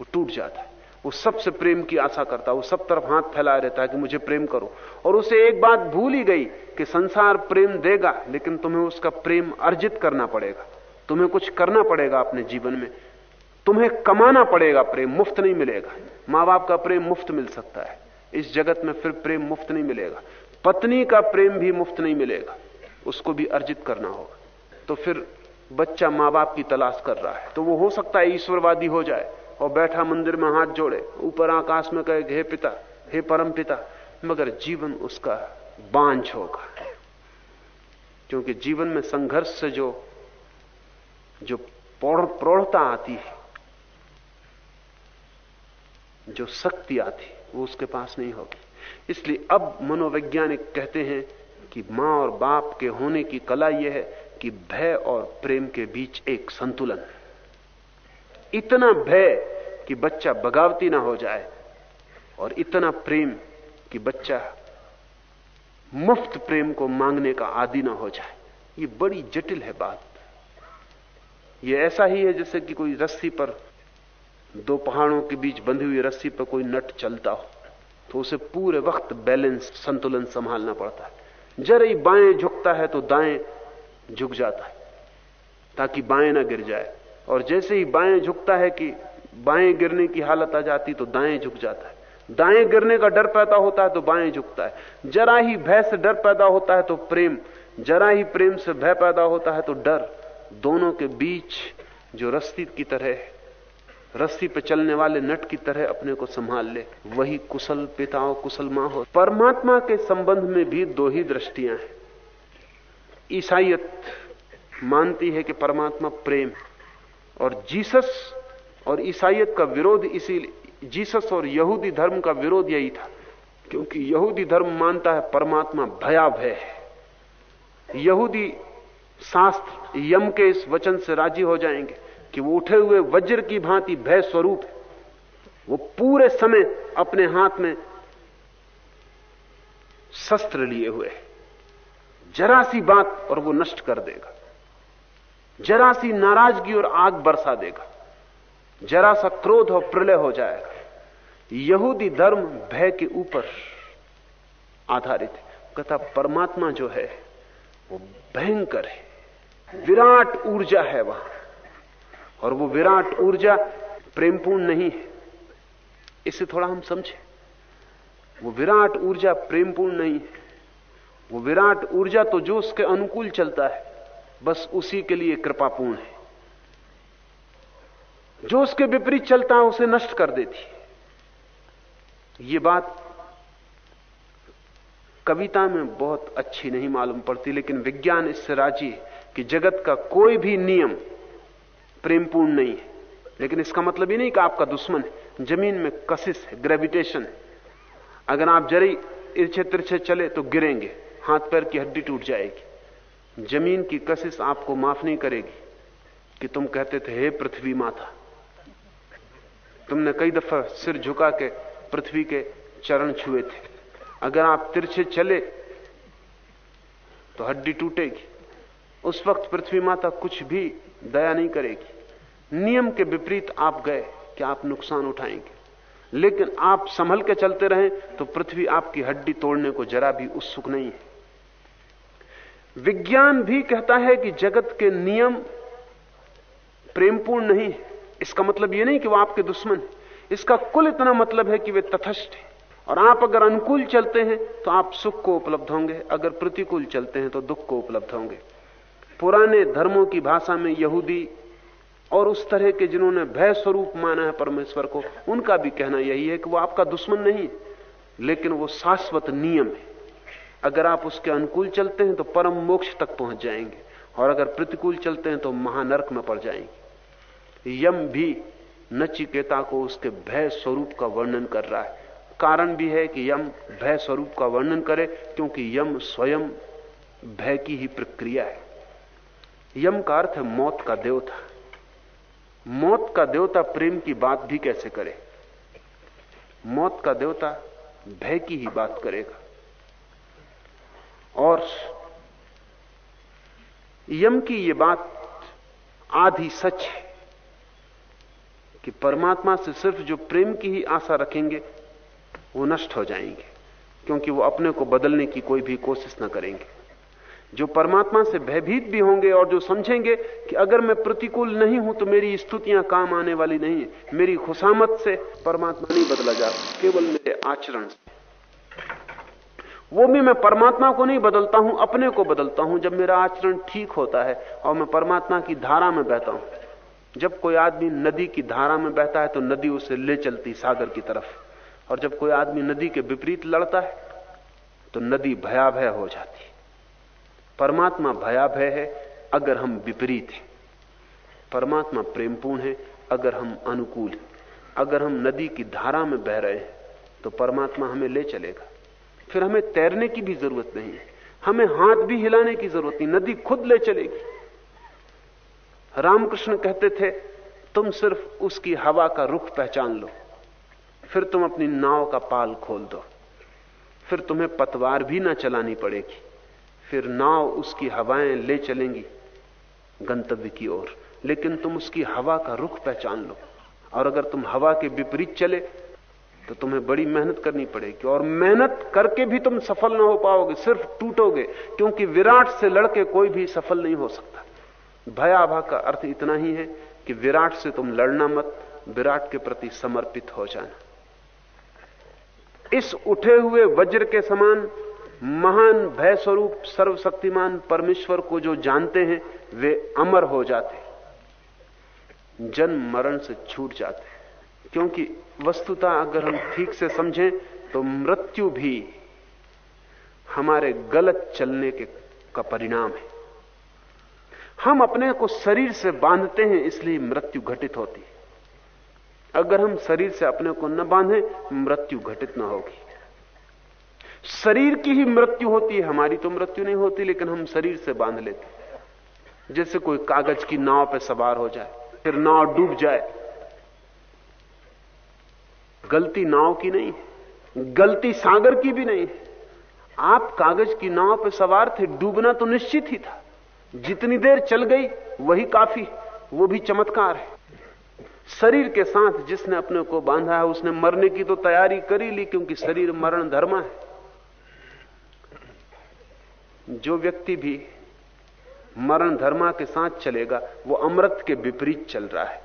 C: वो टूट जाता है। वो सबसे प्रेम की आशा करता है। वो सब तरफ़ हाथ फैलाए रहता है कि मुझे प्रेम करो। और उसे एक बात भूल ही गई कि संसार प्रेम देगा, लेकिन तुम्हें उसका प्रेम अर्जित करना पड़ेगा। तुम्हें कुछ करना पड़ेगा अपने जीवन में। तुम्हें कमाना पड़ेगा प्रेम, मुफ़्त नहीं मिलेगा। माँ बाप का प्रेम मुफ़्त मिल सकता है। इस जगत में फिर प्रेम मुफ़्त नहीं मिलेगा। पत्नी का प्रेम भी मुफ़्त नहीं मिलेगा। उसको भी अर्जित करना होगा। तो फिर बच्चा माँ बाप की तलाश कर रहा है। तो वो हो सकता है ईश्वरवादी हो जाए और बैठा मंदिर में हाथ जोड़े, ऊपर आकाश में कहे, हे पिता, हे परम पिता, मगर जीवन उसका बांझ होगा। क्योंकि जीवन में संघर्ष से जो जो प्रौढ़ता आती है, जो शक्ति आती वो उसके पास नहीं होगी। इसलिए अब मनोवैज्ञानिक कहते हैं कि माँ और बाप के होने की कला यह है कि भय और प्रेम के बीच एक संतुलन इतना भय कि बच्चा बगावती ना हो जाए और इतना प्रेम कि बच्चा मुफ़्त प्रेम को मांगने का आदि ना हो जाए। ये बड़ी जटिल है बात। ये ऐसा ही है जैसे कि कोई रस्सी पर दो पहाड़ों के बीच बंधी हुई रस्सी पर कोई नट चलता हो तो उसे पूरे वक्त बैलेंस संतुलन संभालना पड़ता है। जरा ही बाएँ झुकता है तो दाएँ झुक जाता है, ताकि बाएँ ना गिर जाए। और जैसे ही बाएँ झुकता है कि बाएँ गिरने की हालत आ जाती तो दाएँ झुक जाता है। दाएँ गिरने का डर पैदा होता है तो बाएँ झुकता है। जरा ही भय से डर पैदा होता है तो प्रेम। जरा ही प्रेम से भय पैदा होता है तो डर। दोनों के बीच जो रस्सी की तरह रस्सी पे चलने वाले नट की तरह अपने को संभाल ले। वही कुशल पिता और कुशल माँ हो। परमात्मा के संबंध में भी दो ही दृष्टियाँ हैं। ईसाइत मानती है कि परमात्मा प्रेम और जीसस और ईसाइत का विरोध इसी जीसस और यहूदी धर्म का विरोध यही था, क्योंकि यहूदी धर्म मानता है परमात्मा भयाभय है। यहूदी शास्त्र यम के इस वचन से राज़ी हो जाएँगे कि वो उठे हुए वज्र की भांति भय स्वरूप है। वो पूरे समय अपने हाथ में शस्त्र लिए हुए है। जरा सी बात और वो नष्ट कर देगा। जरा सी नाराज़गी और आग बरसा देगा। जरा सा क्रोध और प्रलय हो जाएगा। यहूदी धर्म भय के ऊपर आधारित है। कथा परमात्मा जो है, वो भयंकर है। विराट ऊर्जा है वहाँ। और वो विराट ऊर्जा प्रेमपूर्ण नहीं है। इसे थोड़ा हम समझें। वो विराट ऊर्जा प्रेमपूर्ण नहीं है। वो विराट ऊर्जा तो जो उसके अनुकूल चलता है, बस उसी के लिए कृपापूर्ण है। जो उसके विपरीत चलता है उसे नष्ट कर देती है। ये बात कविता में बहुत अच्छी नहीं मालूम पड़ती, लेकिन विज्ञान इससे राज़ी है कि जगत का कोई भी नियम प्रेमपूर्ण नहीं है। लेकिन इसका मतलब ये नहीं कि आपका दुश्मन है, ज़मीन में कशिश है ग्रेविटेशन है। अगर आप जरी इर्छे तिरछे चले तो गिरेंगे। हाथ पैर की हड्डी टूट जाएगी। ज़मीन की कशिश आपको माफ़ नहीं करेगी कि तुम कहते थे, हे पृथ्वी माता, तुमने कई दफ़ा सिर झुका के पृथ्वी के चरण छुए थे। अगर आप तिरछे चले तो हड्डी टूटेगी। उस वक्त पृथ्वी माता कुछ भी दया नहीं करेगी। नियम के विपरीत आप गए कि आप नुकसान उठाएँगे। लेकिन आप संभल के चलते रहें तो पृथ्वी आपकी हड्डी तोड़ने को जरा भी उत्सुक नहीं है। विज्ञान भी कहता है कि जगत के नियम प्रेमपूर्ण नहीं है। इसका मतलब यह नहीं कि वो आपके दुश्मन है। इसका कुल इतना मतलब है कि वे तथस्थ हैं। और आप अगर अनुकूल चलते हैं तो आप सुख को उपलब्ध होंगे। अगर प्रतिकूल चलते हैं तो दुख को उपलब्ध होंगे। पुराने धर्मों की भाषा में यहूदी और उस तरह के जिन्होंने भय स्वरूप माना है परमेश्वर को, उनका भी कहना यही है कि वो आपका दुश्मन नहीं लेकिन वो शाश्वत नियम है। अगर आप उसके अनुकूल चलते हैं तो परम मोक्ष तक पहुँच जाएँगे। और अगर प्रतिकूल चलते हैं तो महानर्क में पड़ जाएँगे। यम भी नचिकेता को उसके भय स्वरूप का वर्णन कर रहा है। कारण भी है कि यम भय स्वरूप का वर्णन करे, क्योंकि यम स्वयं भय की ही प्रक्रिया है। यम का अर्थ है मौत का देवता। मौत का देवता प्रेम की बात भी कैसे करे? मौत का देवता भय की ही बात करेगा। और यम की ये बात आधी सच है कि परमात्मा से सिर्फ़ जो प्रेम की ही आशा रखेंगे, वो नष्ट हो जाएँगे, क्योंकि वो अपने को बदलने की कोई भी कोशिश ना करेंगे। जो परमात्मा से भयभीत भी होंगे और जो समझेंगे कि अगर मैं प्रतिकूल नहीं हूँ तो मेरी स्तुतियाँ काम आने वाली नहीं है, मेरी खुशामत से परमात्मा नहीं बदला जा, केवल मेरे आचरण से। वो भी मैं परमात्मा को नहीं बदलता हूँ, अपने को बदलता हूँ, जब मेरा आचरण ठीक होता है और मैं परमात्मा की धारा में बहता हूँ। जब कोई आदमी नदी की धारा में बहता है तो नदी उसे ले चलती सागर की तरफ़। और जब कोई आदमी नदी के विपरीत लड़ता है तो नदी भयाभय हो जाती परमात्मा भयाभय है अगर हम विपरीत हैं। परमात्मा प्रेमपूर्ण है अगर हम अनुकूल अगर हम नदी की धारा में बह रहे हैं तो परमात्मा हमें ले चलेगा। फिर हमें तैरने की भी ज़रूरत नहीं है। हमें हाथ भी हिलाने की ज़रूरत नहीं, नदी खुद ले चलेगी। रामकृष्ण कहते थे, तुम सिर्फ़ उसकी हवा का रुख पहचान लो, फिर तुम अपनी नाव का पाल खोल दो, फिर तुम्हें पतवार भी ना चलानी पड़ेगी, फिर नाव उसकी हवाएँ ले चलेंगी गंतव्य की ओर। लेकिन तुम उसकी हवा का रुख पहचान लो, और अगर तुम हवा के विपरीत चले तो तुम्हें बड़ी मेहनत करनी पड़ेगी। और मेहनत करके भी तुम सफल ना हो पाओगे, सिर्फ़ टूटोगे, क्योंकि विराट से लड़के कोई भी सफल नहीं हो सकता। भयाभा का अर्थ इतना ही है कि विराट से तुम लड़ना मत, विराट के प्रति समर्पित हो जाना। इस उठे हुए वज्र के समान, महान भय स्वरूप सर्वशक्तिमान परमेश्वर को जो जानते हैं, वे अमर हो जाते। जन्म मरण से छूट जाते। क्योंकि वस्तुतः अगर हम ठीक से समझें तो मृत्यु भी हमारे गलत चलने के का परिणाम है। हम अपने को शरीर से बांधते हैं, इसलिए मृत्यु घटित होती है। अगर हम शरीर से अपने को न बांधें, मृत्यु घटित न होगी। शरीर की ही मृत्यु होती है, हमारी तो मृत्यु नहीं होती, लेकिन हम शरीर से बाँध लेते जैसे कोई कागज़ की नाव पर सवार हो जाए, फिर नाव डूब जाए गलती नाव की नहीं, गलती सागर की भी नहीं। आप कागज़ की नाव पर सवार थे, डूबना तो निश्चित ही था। जितनी देर चल गई, वही काफ़ी, वो भी चमत्कार है। शरीर के साथ जिसने अपने को बांधा है, उसने मरने की तो तैयारी करी ली, क्योंकि शरीर मरण धर्मा है। जो व्यक्ति भी मरण धर्मा के साथ चलेगा, वो अमृत के विपरीत चल रहा है।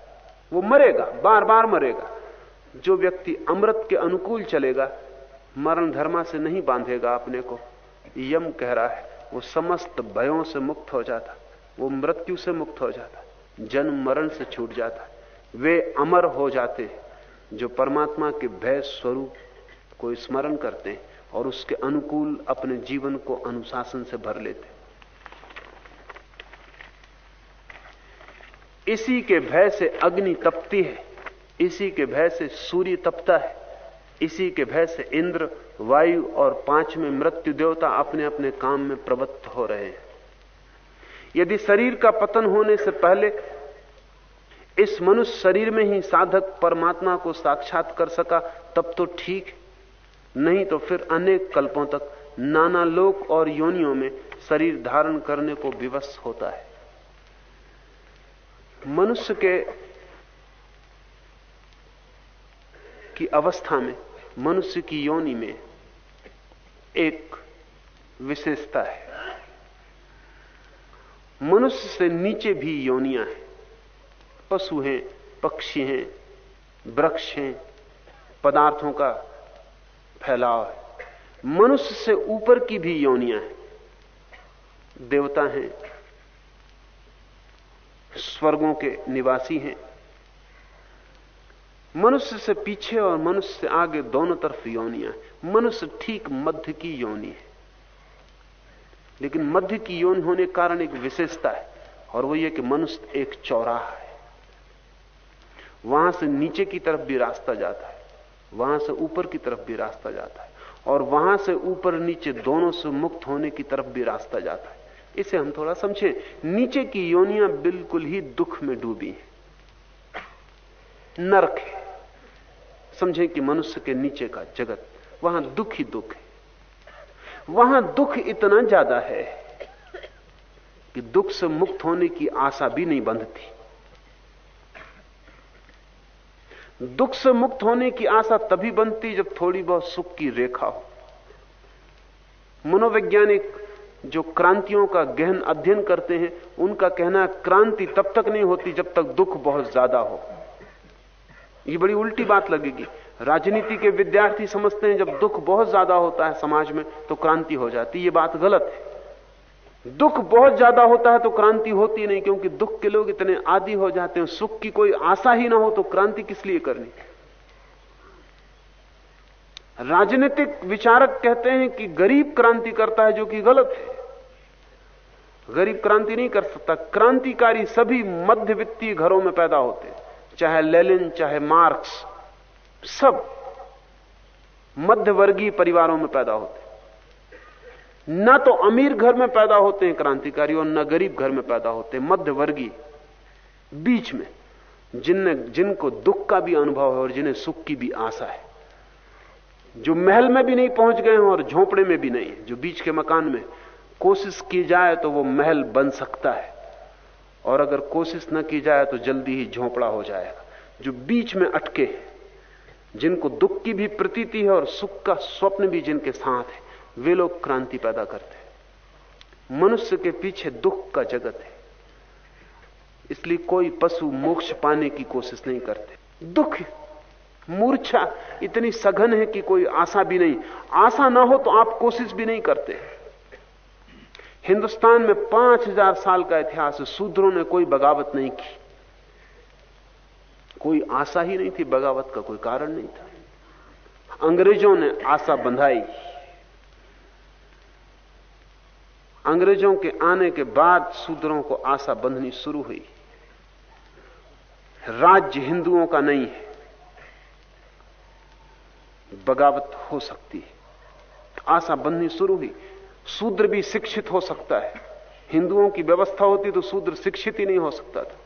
C: वो मरेगा बार बार मरेगा। जो व्यक्ति अमृत के अनुकूल चलेगा, मरण धर्मा से नहीं बांधेगा अपने को। यम कह रहा है, वो समस्त भयों से मुक्त हो जाता, वो मृत्यु से मुक्त हो जाता, जन्म मरण से छूट जाता। वे अमर हो जाते जो परमात्मा के भय स्वरूप को स्मरण करते हैं और उसके अनुकूल अपने जीवन को अनुशासन से भर लेते। इसी के भय से अग्नि तपती है। इसी के भय से सूर्य तपता है। इसी के भय से इंद्र, वायु और पाँचवें मृत्यु देवता अपने अपने काम में प्रवृत्त हो रहे हैं। यदि शरीर का पतन होने से पहले इस मनुष्य शरीर में ही साधक परमात्मा को साक्षात कर सका, तब तो ठीक नहीं तो फिर अनेक कल्पों तक नाना लोक और योनियों में शरीर धारण करने को विवश होता है। मनुष्य के की अवस्था में, मनुष्य की योनि में एक विशेषता है। मनुष्य से नीचे भी योनियाँ हैं। पशु हैं, पक्षी हैं, वृक्ष हैं, पदार्थों का फैलाव है। मनुष्य से ऊपर की भी योनियाँ हैं। देवता हैं, स्वर्गों के निवासी हैं। मनुष्य से पीछे और मनुष्य से आगे दोनों तरफ़ योनियाँ मनुष्य ठीक मध्य की योनि है। लेकिन मध्य की योनि होने के कारण एक विशेषता है, और वो ये कि मनुष्य एक चौराहा है। वहाँ से नीचे की तरफ़ भी रास्ता जाता है, वहाँ से ऊपर की तरफ़ भी रास्ता जाता है, और वहाँ से ऊपर नीचे दोनों से मुक्त होने की तरफ़ भी रास्ता जाता है। इसे हम थोड़ा समझे। नीचे की योनियाँ बिल्कुल ही दुख में डूबी है। नरक है। समझें कि मनुष्य के नीचे का जगत, वहाँ दुख ही दुख है। वहाँ दुख इतना ज़्यादा है कि दुख से मुक्त होने की आशा भी नहीं बंधती। दुख से मुक्त होने की आशा तभी बनती जब थोड़ी बहुत सुख की रेखा हो। मनोवैज्ञानिक जो क्रांतियों का गहन अध्ययन करते हैं, उनका कहना क्रांति तब तक नहीं होती जब तक दुख बहुत ज़्यादा हो। ये बड़ी उल्टी बात लगेगी। राजनीति के विद्यार्थी समझते हैं, जब दुख बहुत ज़्यादा होता है समाज में तो क्रांति हो जाती ये बात गलत है। दुख बहुत ज़्यादा होता है तो क्रांति होती नहीं, क्योंकि दुख के लोग इतने आदि हो जाते हैं। सुख की कोई आशा ही ना हो तो क्रांति किस लिए करनी? राजनीतिक विचारक कहते हैं कि गरीब क्रांति करता है, जो कि गलत है। गरीब क्रांति नहीं कर सकता। क्रांतिकारी सभी मध्यवित्तीय घरों में पैदा होते चाहे लेलिन चाहे मार्क्स, सब मध्यवर्गीय परिवारों में पैदा होते न तो अमीर घर में पैदा होते हैं क्रांतिकारी और न गरीब घर में पैदा होते हैं, मध्यवर्गीय, बीच में, जिनने, जिनको दुख का भी अनुभव है और जिन्हें सुख की भी आशा है। जो महल में भी नहीं पहुँच गए हैं और झोंपड़े में भी नहीं जो बीच के मकान में कोशिश की जाए तो वो महल बन सकता है। और अगर कोशिश न की जाए तो जल्दी ही झोंपड़ा हो जाएगा। जो बीच में अटके हैं, जिनको दुख की भी प्रतीति है और सुख का स्वप्न भी जिनके साथ है, वे लोग क्रांति पैदा करते हैं। मनुष्य के पीछे दुख का जगत है। इसलिए कोई पशु मोक्ष पाने की कोशिश नहीं करते। दुख मूर्छा इतनी सघन है कि कोई आशा भी नहीं। आशा ना हो तो आप कोशिश भी नहीं करते। हिंदुस्तान में पाँच हज़ार साल का इतिहास है शूद्रों ने कोई बगावत नहीं की। कोई आशा ही नहीं थी, बगावत का कोई कारण नहीं था। अंग्रेज़ों ने आशा बंधाई। अंग्रेज़ों के आने के बाद शूद्रों को आशा बंधनी शुरू हुई। राज्य हिंदुओं का नहीं है। बगावत हो सकती है। आशा बंधनी शुरू हुई। शूद्र भी शिक्षित हो सकता है। हिंदुओं की व्यवस्था होती तो शूद्र शिक्षित ही नहीं हो सकता था।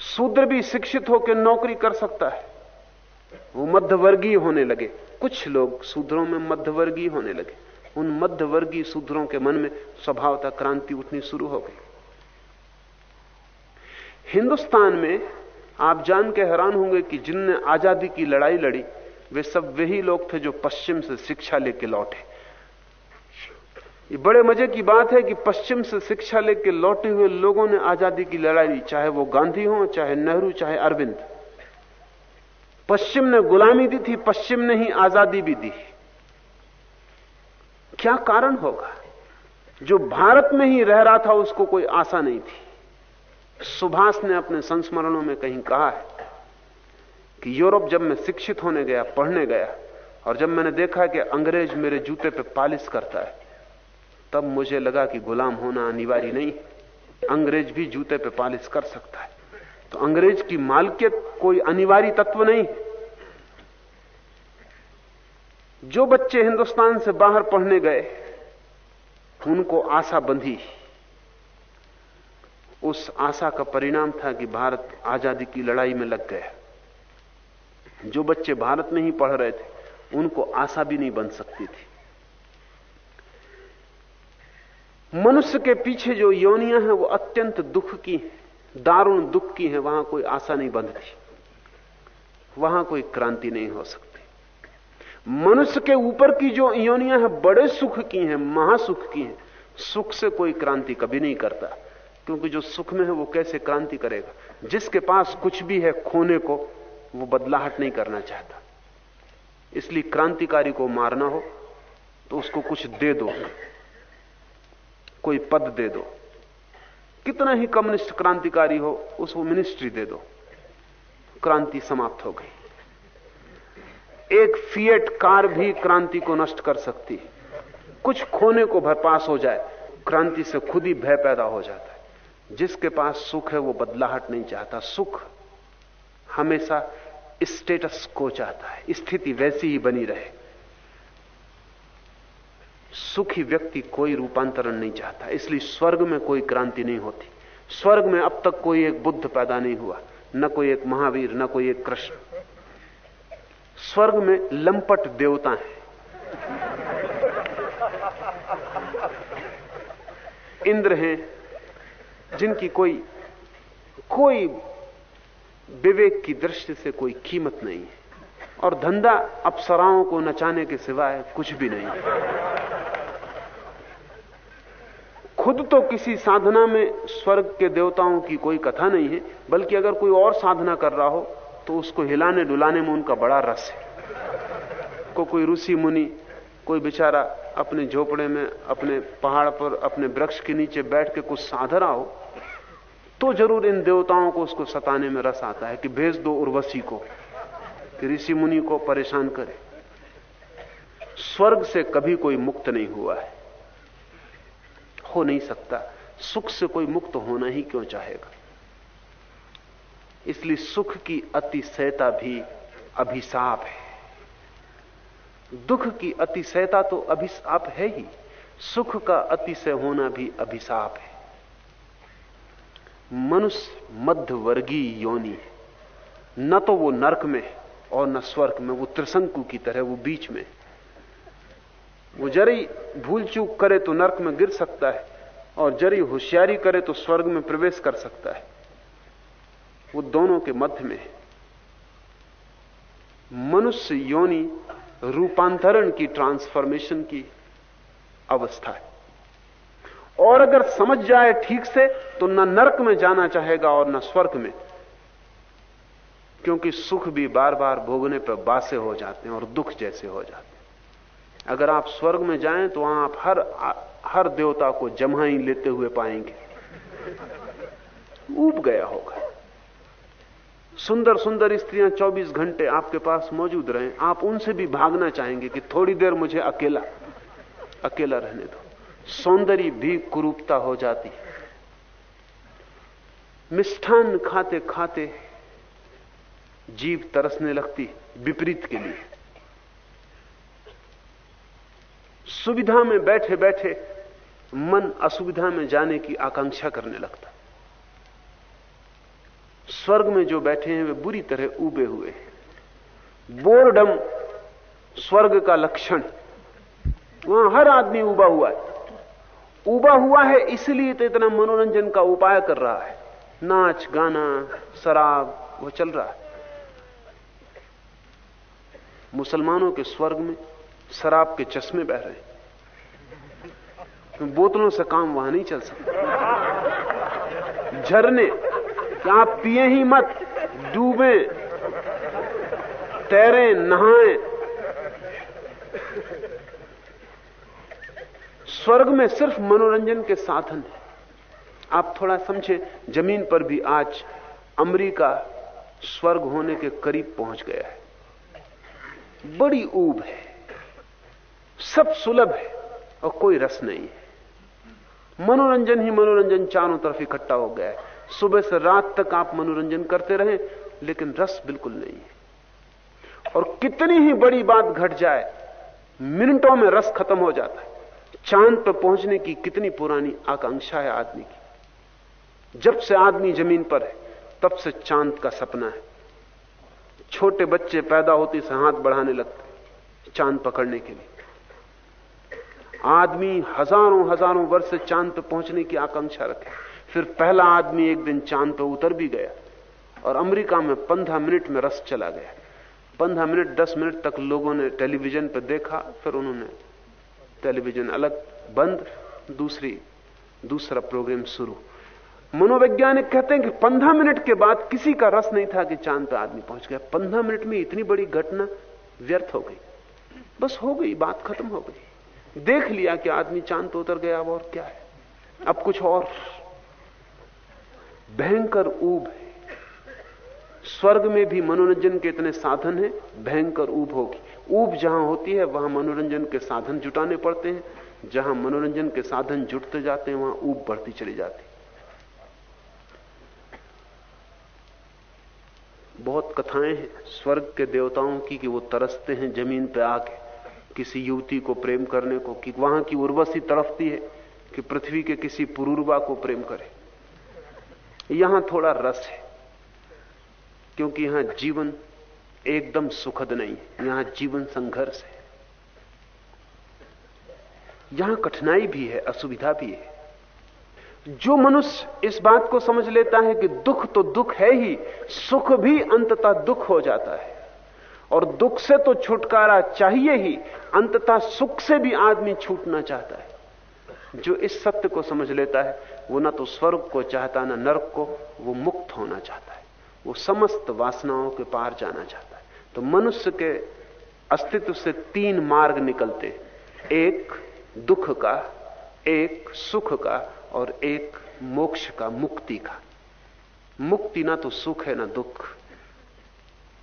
C: शूद्र भी शिक्षित होकर नौकरी कर सकता है। वो मध्यवर्गीय होने लगे। कुछ लोग शूद्रों में मध्यवर्गीय होने लगे। उन मध्यवर्गीय शूद्रों के मन में स्वभावता क्रांति उठनी शुरू हो गई। हिंदुस्तान में आप जान के हैरान होंगे कि जिनने आज़ादी की लड़ाई लड़ी, वे सब वही लोग थे जो पश्चिम से शिक्षा लेके लौटे। ये बड़े मज़े की बात है कि पश्चिम से शिक्षा लेके लौटे हुए लोगों ने आज़ादी की लड़ाई चाहे वो गांधी हो, चाहे नेहरू, चाहे अरविंद। पश्चिम ने गुलामी दी थी, पश्चिम ने ही आज़ादी भी दी। क्या कारण होगा? जो भारत में ही रह रहा था, उसको कोई आशा नहीं थी। सुभाष ने अपने संस्मरणों में कहीं कहा है कि यूरोप जब मैं शिक्षित होने गया, पढ़ने गया, और जब मैंने देखा कि अंग्रेज़ मेरे जूते पे पालिश करता है तब मुझे लगा कि गुलाम होना अनिवार्य नहीं अंग्रेज़ भी जूते पे पालिश कर सकता है। तो अंग्रेज़ की मालकियत कोई अनिवार्य तत्व नहीं जो बच्चे हिंदुस्तान से बाहर पढ़ने गए उनको आशा बंधी उस आशा का परिणाम था कि भारत आज़ादी की लड़ाई में लग गया। जो बच्चे भारत में ही पढ़ रहे थे, उनको आशा भी नहीं बन सकती थी। मनुष्य के पीछे जो योनियाँ हैं, वो अत्यंत दुख की दारुण दुख की हैं। वहाँ कोई आशा नहीं बंधती वहाँ कोई क्रांति नहीं हो सकती। मनुष्य के ऊपर की जो योनियाँ हैं, बड़े सुख की हैं, महासुख की हैं। सुख से कोई क्रांति कभी नहीं करता। क्योंकि जो सुख में है, वो कैसे क्रांति करेगा? जिसके पास कुछ भी है खोने को, वो बदलाहट नहीं करना चाहता। इसलिए क्रांतिकारी को मारना हो तो उसको कुछ दे दो। कोई पद दे दो। कितना ही कम्युनिस्ट क्रांतिकारी हो, उसको मिनिस्ट्री दे दो। क्रांति समाप्त हो गई। एक फिएट कार भी क्रांति को नष्ट कर सकती है। कुछ खोने को भरपास हो जाए, क्रांति से खुद ही भय पैदा हो जाता है। जिसके पास सुख है, वो बदलाहट नहीं चाहता। सुख हमेशा स्टेटस को चाहता है। स्थिति वैसी ही बनी रहे। सुखी व्यक्ति कोई रूपांतरण नहीं चाहता, इसलिए स्वर्ग में कोई क्रांति नहीं होती। स्वर्ग में अब तक कोई एक बुद्ध पैदा नहीं हुआ, न कोई एक महावीर, न कोई एक कृष्ण। स्वर्ग में लंपट देवता हैं। इंद्र हैं, जिनकी कोई कोई विवेक की दृष्टि से कोई कीमत नहीं है। और धंधा अप्सराओं को नचाने के सिवाय कुछ भी नहीं। खुद तो किसी साधना में स्वर्ग के देवताओं की कोई कथा नहीं है, बल्कि अगर कोई और साधना कर रहा हो तो उसको हिलाने डुलाने में उनका बड़ा रस है। को कोई ऋषि मुनि, कोई बेचारा अपने झोपड़े में, अपने पहाड़ पर, अपने वृक्ष के नीचे बैठ के कुछ साध रहा हो तो ज़रूर इन देवताओं को उसको सताने में रस आता है कि भेज दो उर्वशी को। कि ऋषि मुनि को परेशान करे। स्वर्ग से कभी कोई मुक्त नहीं हुआ है। हो नहीं सकता। सुख से कोई मुक्त होना ही क्यों चाहेगा? इसलिए सुख की अतिशयता भी अभिशाप है। दुख की अतिशयता तो अभिशाप है ही। सुख का अतिशय होना भी अभिशाप है। मनुष्य मध्यवर्गीय योनि है। न तो वो नरक में और न स्वर्ग में, वो त्रिशंकु की तरह, वो बीच में। वो जरी भूल चूक करे तो नरक में गिर सकता है, और जरी होशियारी करे तो स्वर्ग में प्रवेश कर सकता है। वो दोनों के मध्य में मनुष्य योनि रूपांतरण की, ट्रांसफॉर्मेशन की अवस्था है। और अगर समझ जाए ठीक से तो न नरक में जाना चाहेगा और न स्वर्ग में। क्योंकि सुख भी बार बार भोगने पर बासे हो जाते हैं और दुख जैसे हो जाते हैं। अगर आप स्वर्ग में जाएँ तो वहाँ आप हर हर देवता को जमाई लेते हुए पाएँगे। ऊब गया होगा। सुंदर सुंदर स्त्रियाँ 24 घंटे आपके पास मौजूद रहे। आप उनसे भी भागना चाहेंगे कि थोड़ी देर मुझे अकेला अकेला रहने दो। सौंदर्य भी कुरूपता हो जाती है। मिष्ठान खाते खाते जीव तरसने लगती विपरीत के लिए। सुविधा में बैठे बैठे मन असुविधा में जाने की आकांक्षा करने लगता। स्वर्ग में जो बैठे हैं, वे बुरी तरह उबे हुए हैं। बोरडम स्वर्ग का लक्षण। वहाँ हर आदमी उबा हुआ है। उबा हुआ है इसलिए तो इतना मनोरंजन का उपाय कर रहा है। नाच, गाना, शराब, वो चल रहा है। मुसलमानों के स्वर्ग में शराब के चश्मे बह रहे हैं। बोतलों से काम वहाँ नहीं चल सकता। झरने, आप पिए ही मत, डूबे, तैरें, नहाए। स्वर्ग में सिर्फ़ मनोरंजन के साधन है। आप थोड़ा समझे, ज़मीन पर भी आज अमेरिका स्वर्ग होने के करीब पहुँच गया है। बड़ी ऊब है, सब सुलभ है और कोई रस नहीं है। मनोरंजन ही मनोरंजन चारों तरफ़ इकट्ठा हो गया है। सुबह से रात तक आप मनोरंजन करते रहें, लेकिन रस बिल्कुल नहीं है। और कितनी ही बड़ी बात घट जाए, मिनटों में रस खत्म हो जाता है। चाँद पर पहुँचने की कितनी पुरानी आकांक्षा है आदमी की। जब से आदमी ज़मीन पर है, तब से चाँद का सपना है। छोटे बच्चे पैदा होते से हाथ बढ़ाने लगते, चाँद पकड़ने के लिए। आदमी हज़ारों हज़ारों वर्ष से चाँद पर पहुँचने की आकांक्षा रखे। फिर पहला आदमी एक दिन चाँद पर उतर भी गया और अमेरिका में पंद्रह मिनट में रस चला गया। पंद्रह मिनट, दस मिनट तक लोगों ने टेलीविज़न पर देखा, फिर उन्होंने टेलीविज़न अलग, बंद, दूसरी दूसरा प्रोग्राम शुरू। मनोवैज्ञानिक कहते हैं कि पंद्रह मिनट के बाद किसी का रस नहीं था कि चाँद पर आदमी पहुँच गया। पंद्रह मिनट में इतनी बड़ी घटना व्यर्थ हो गई। बस हो गई, बात खत्म हो गई। देख लिया कि आदमी चाँद पर उतर गया, अब और क्या है? अब कुछ और। भयंकर ऊब है। स्वर्ग में भी मनोरंजन के इतने साधन हैं, भयंकर ऊब होगी। ऊब जहाँ होती है, वहाँ मनोरंजन के साधन जुटाने पड़ते हैं। जहाँ मनोरंजन के साधन जुटते जाते हैं, वहाँ ऊब बढ़ती चली जाती बहुत कथाएँ हैं स्वर्ग के देवताओं की कि वो तरसते हैं ज़मीन पे आके। किसी युवती को प्रेम करने को, कि वहाँ की उर्वशी तरफती है कि पृथ्वी के किसी पुरूरबा को प्रेम करे। यहाँ थोड़ा रस है, क्योंकि यहाँ जीवन एकदम सुखद नहीं है, यहाँ जीवन संघर्ष है। यहाँ कठिनाई भी है, असुविधा भी है। जो मनुष्य इस बात को समझ लेता है कि दुख तो दुख है ही, सुख भी अंततः दुख हो जाता है। और दुख से तो छुटकारा चाहिए ही, अंततः सुख से भी आदमी छूटना चाहता है। जो इस सत्य को समझ लेता है, वो ना तो स्वर्ग को चाहता, ना नरक को, वो मुक्त होना चाहता है। वो समस्त वासनाओं के पार जाना चाहता है। तो मनुष्य के अस्तित्व से तीन मार्ग निकलते एक, दुख का, एक, सुख का और एक मोक्ष का मुक्ति का। मुक्ति ना तो सुख है, ना दुख।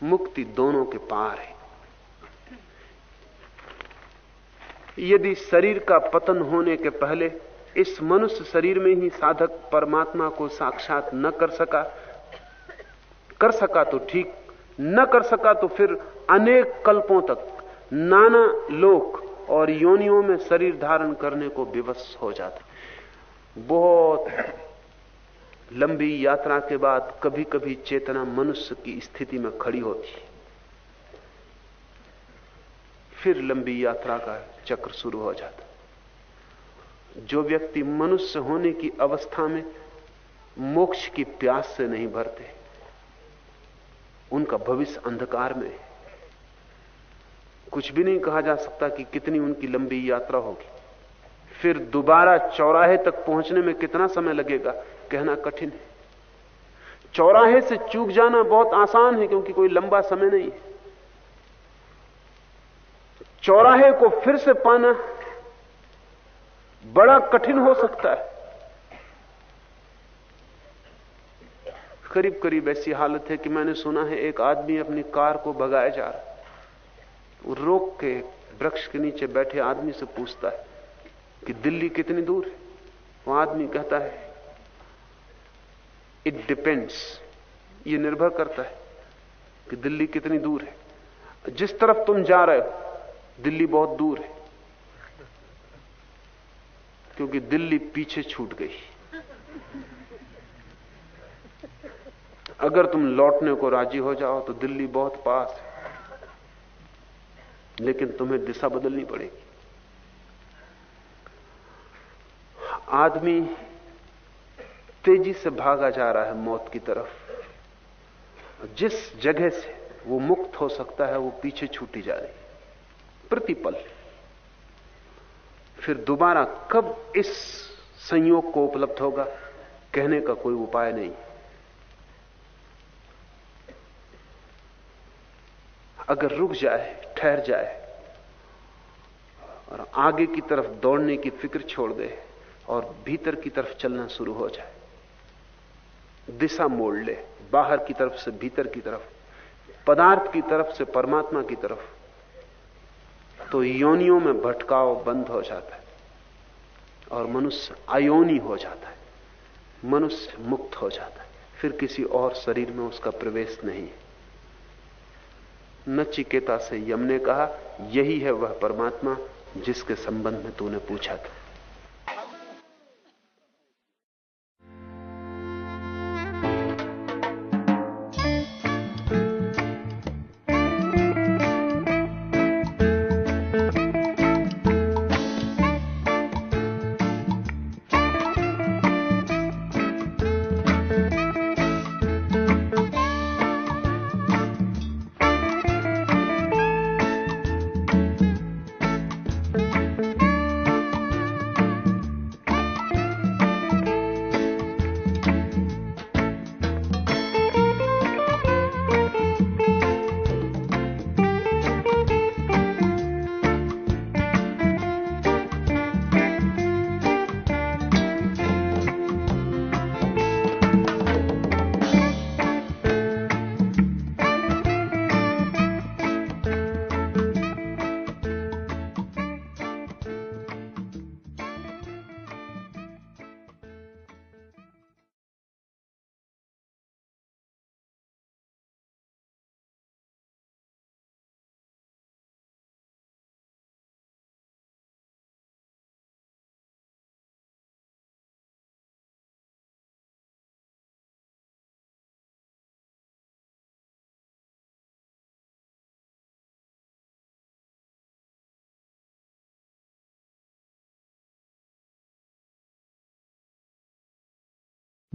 C: मुक्ति दोनों के पार है। यदि शरीर का पतन होने के पहले इस मनुष्य शरीर में ही साधक परमात्मा को साक्षात न कर सका कर सका तो ठीक, न कर सका तो फिर अनेक कल्पों तक नाना लोक और योनियों में शरीर धारण करने को विवश हो जाता। बहुत लंबी यात्रा के बाद कभी कभी चेतना मनुष्य की स्थिति में खड़ी होती फिर लंबी यात्रा का चक्र शुरू हो जाता जो व्यक्ति मनुष्य होने की अवस्था में मोक्ष की प्यास से नहीं भरते, उनका भविष्य अंधकार में है। कुछ भी नहीं कहा जा सकता कि कितनी उनकी लंबी यात्रा होगी। फिर दोबारा चौराहे तक पहुँचने में कितना समय लगेगा? कहना कठिन है। चौराहे से चूक जाना बहुत आसान है, क्योंकि कोई लंबा समय नहीं है। चौराहे को फिर से पाना बड़ा कठिन हो सकता है। करीब करीब ऐसी हालत है कि मैंने सुना है एक आदमी अपनी कार को भगाया जा रहा रोक के वृक्ष के नीचे बैठे आदमी से पूछता है कि दिल्ली कितनी दूर है? वो आदमी कहता है इट डिपेंड्स ये निर्भर करता है कि दिल्ली कितनी दूर है। जिस तरफ़ तुम जा रहे हो, दिल्ली बहुत दूर है। क्योंकि दिल्ली पीछे छूट गई। अगर तुम लौटने को राज़ी हो जाओ तो दिल्ली बहुत पास है। लेकिन तुम्हें दिशा बदलनी पड़ेगी। आदमी तेज़ी से भागा जा रहा है मौत की तरफ़। जिस जगह से वो मुक्त हो सकता है, वो पीछे छूटी जा रही प्रतिपल। फिर दोबारा कब इस संयोग को उपलब्ध होगा, कहने का कोई उपाय नहीं। अगर रुक जाए, ठहर जाए, और आगे की तरफ़ दौड़ने की फ़िक्र छोड़ दे और भीतर की तरफ़ चलना शुरू हो जाए। दिशा मोड़ ले, बाहर की तरफ़ से भीतर की तरफ़, पदार्थ की तरफ़ से परमात्मा की तरफ़। तो योनियों में भटकाव बंद हो जाता है और मनुष्य अयोनी हो जाता है। मनुष्य मुक्त हो जाता है। फिर किसी और शरीर में उसका प्रवेश नहीं नचिकेता से यम ने कहा, यही है वह परमात्मा जिसके संबंध में तूने पूछा था।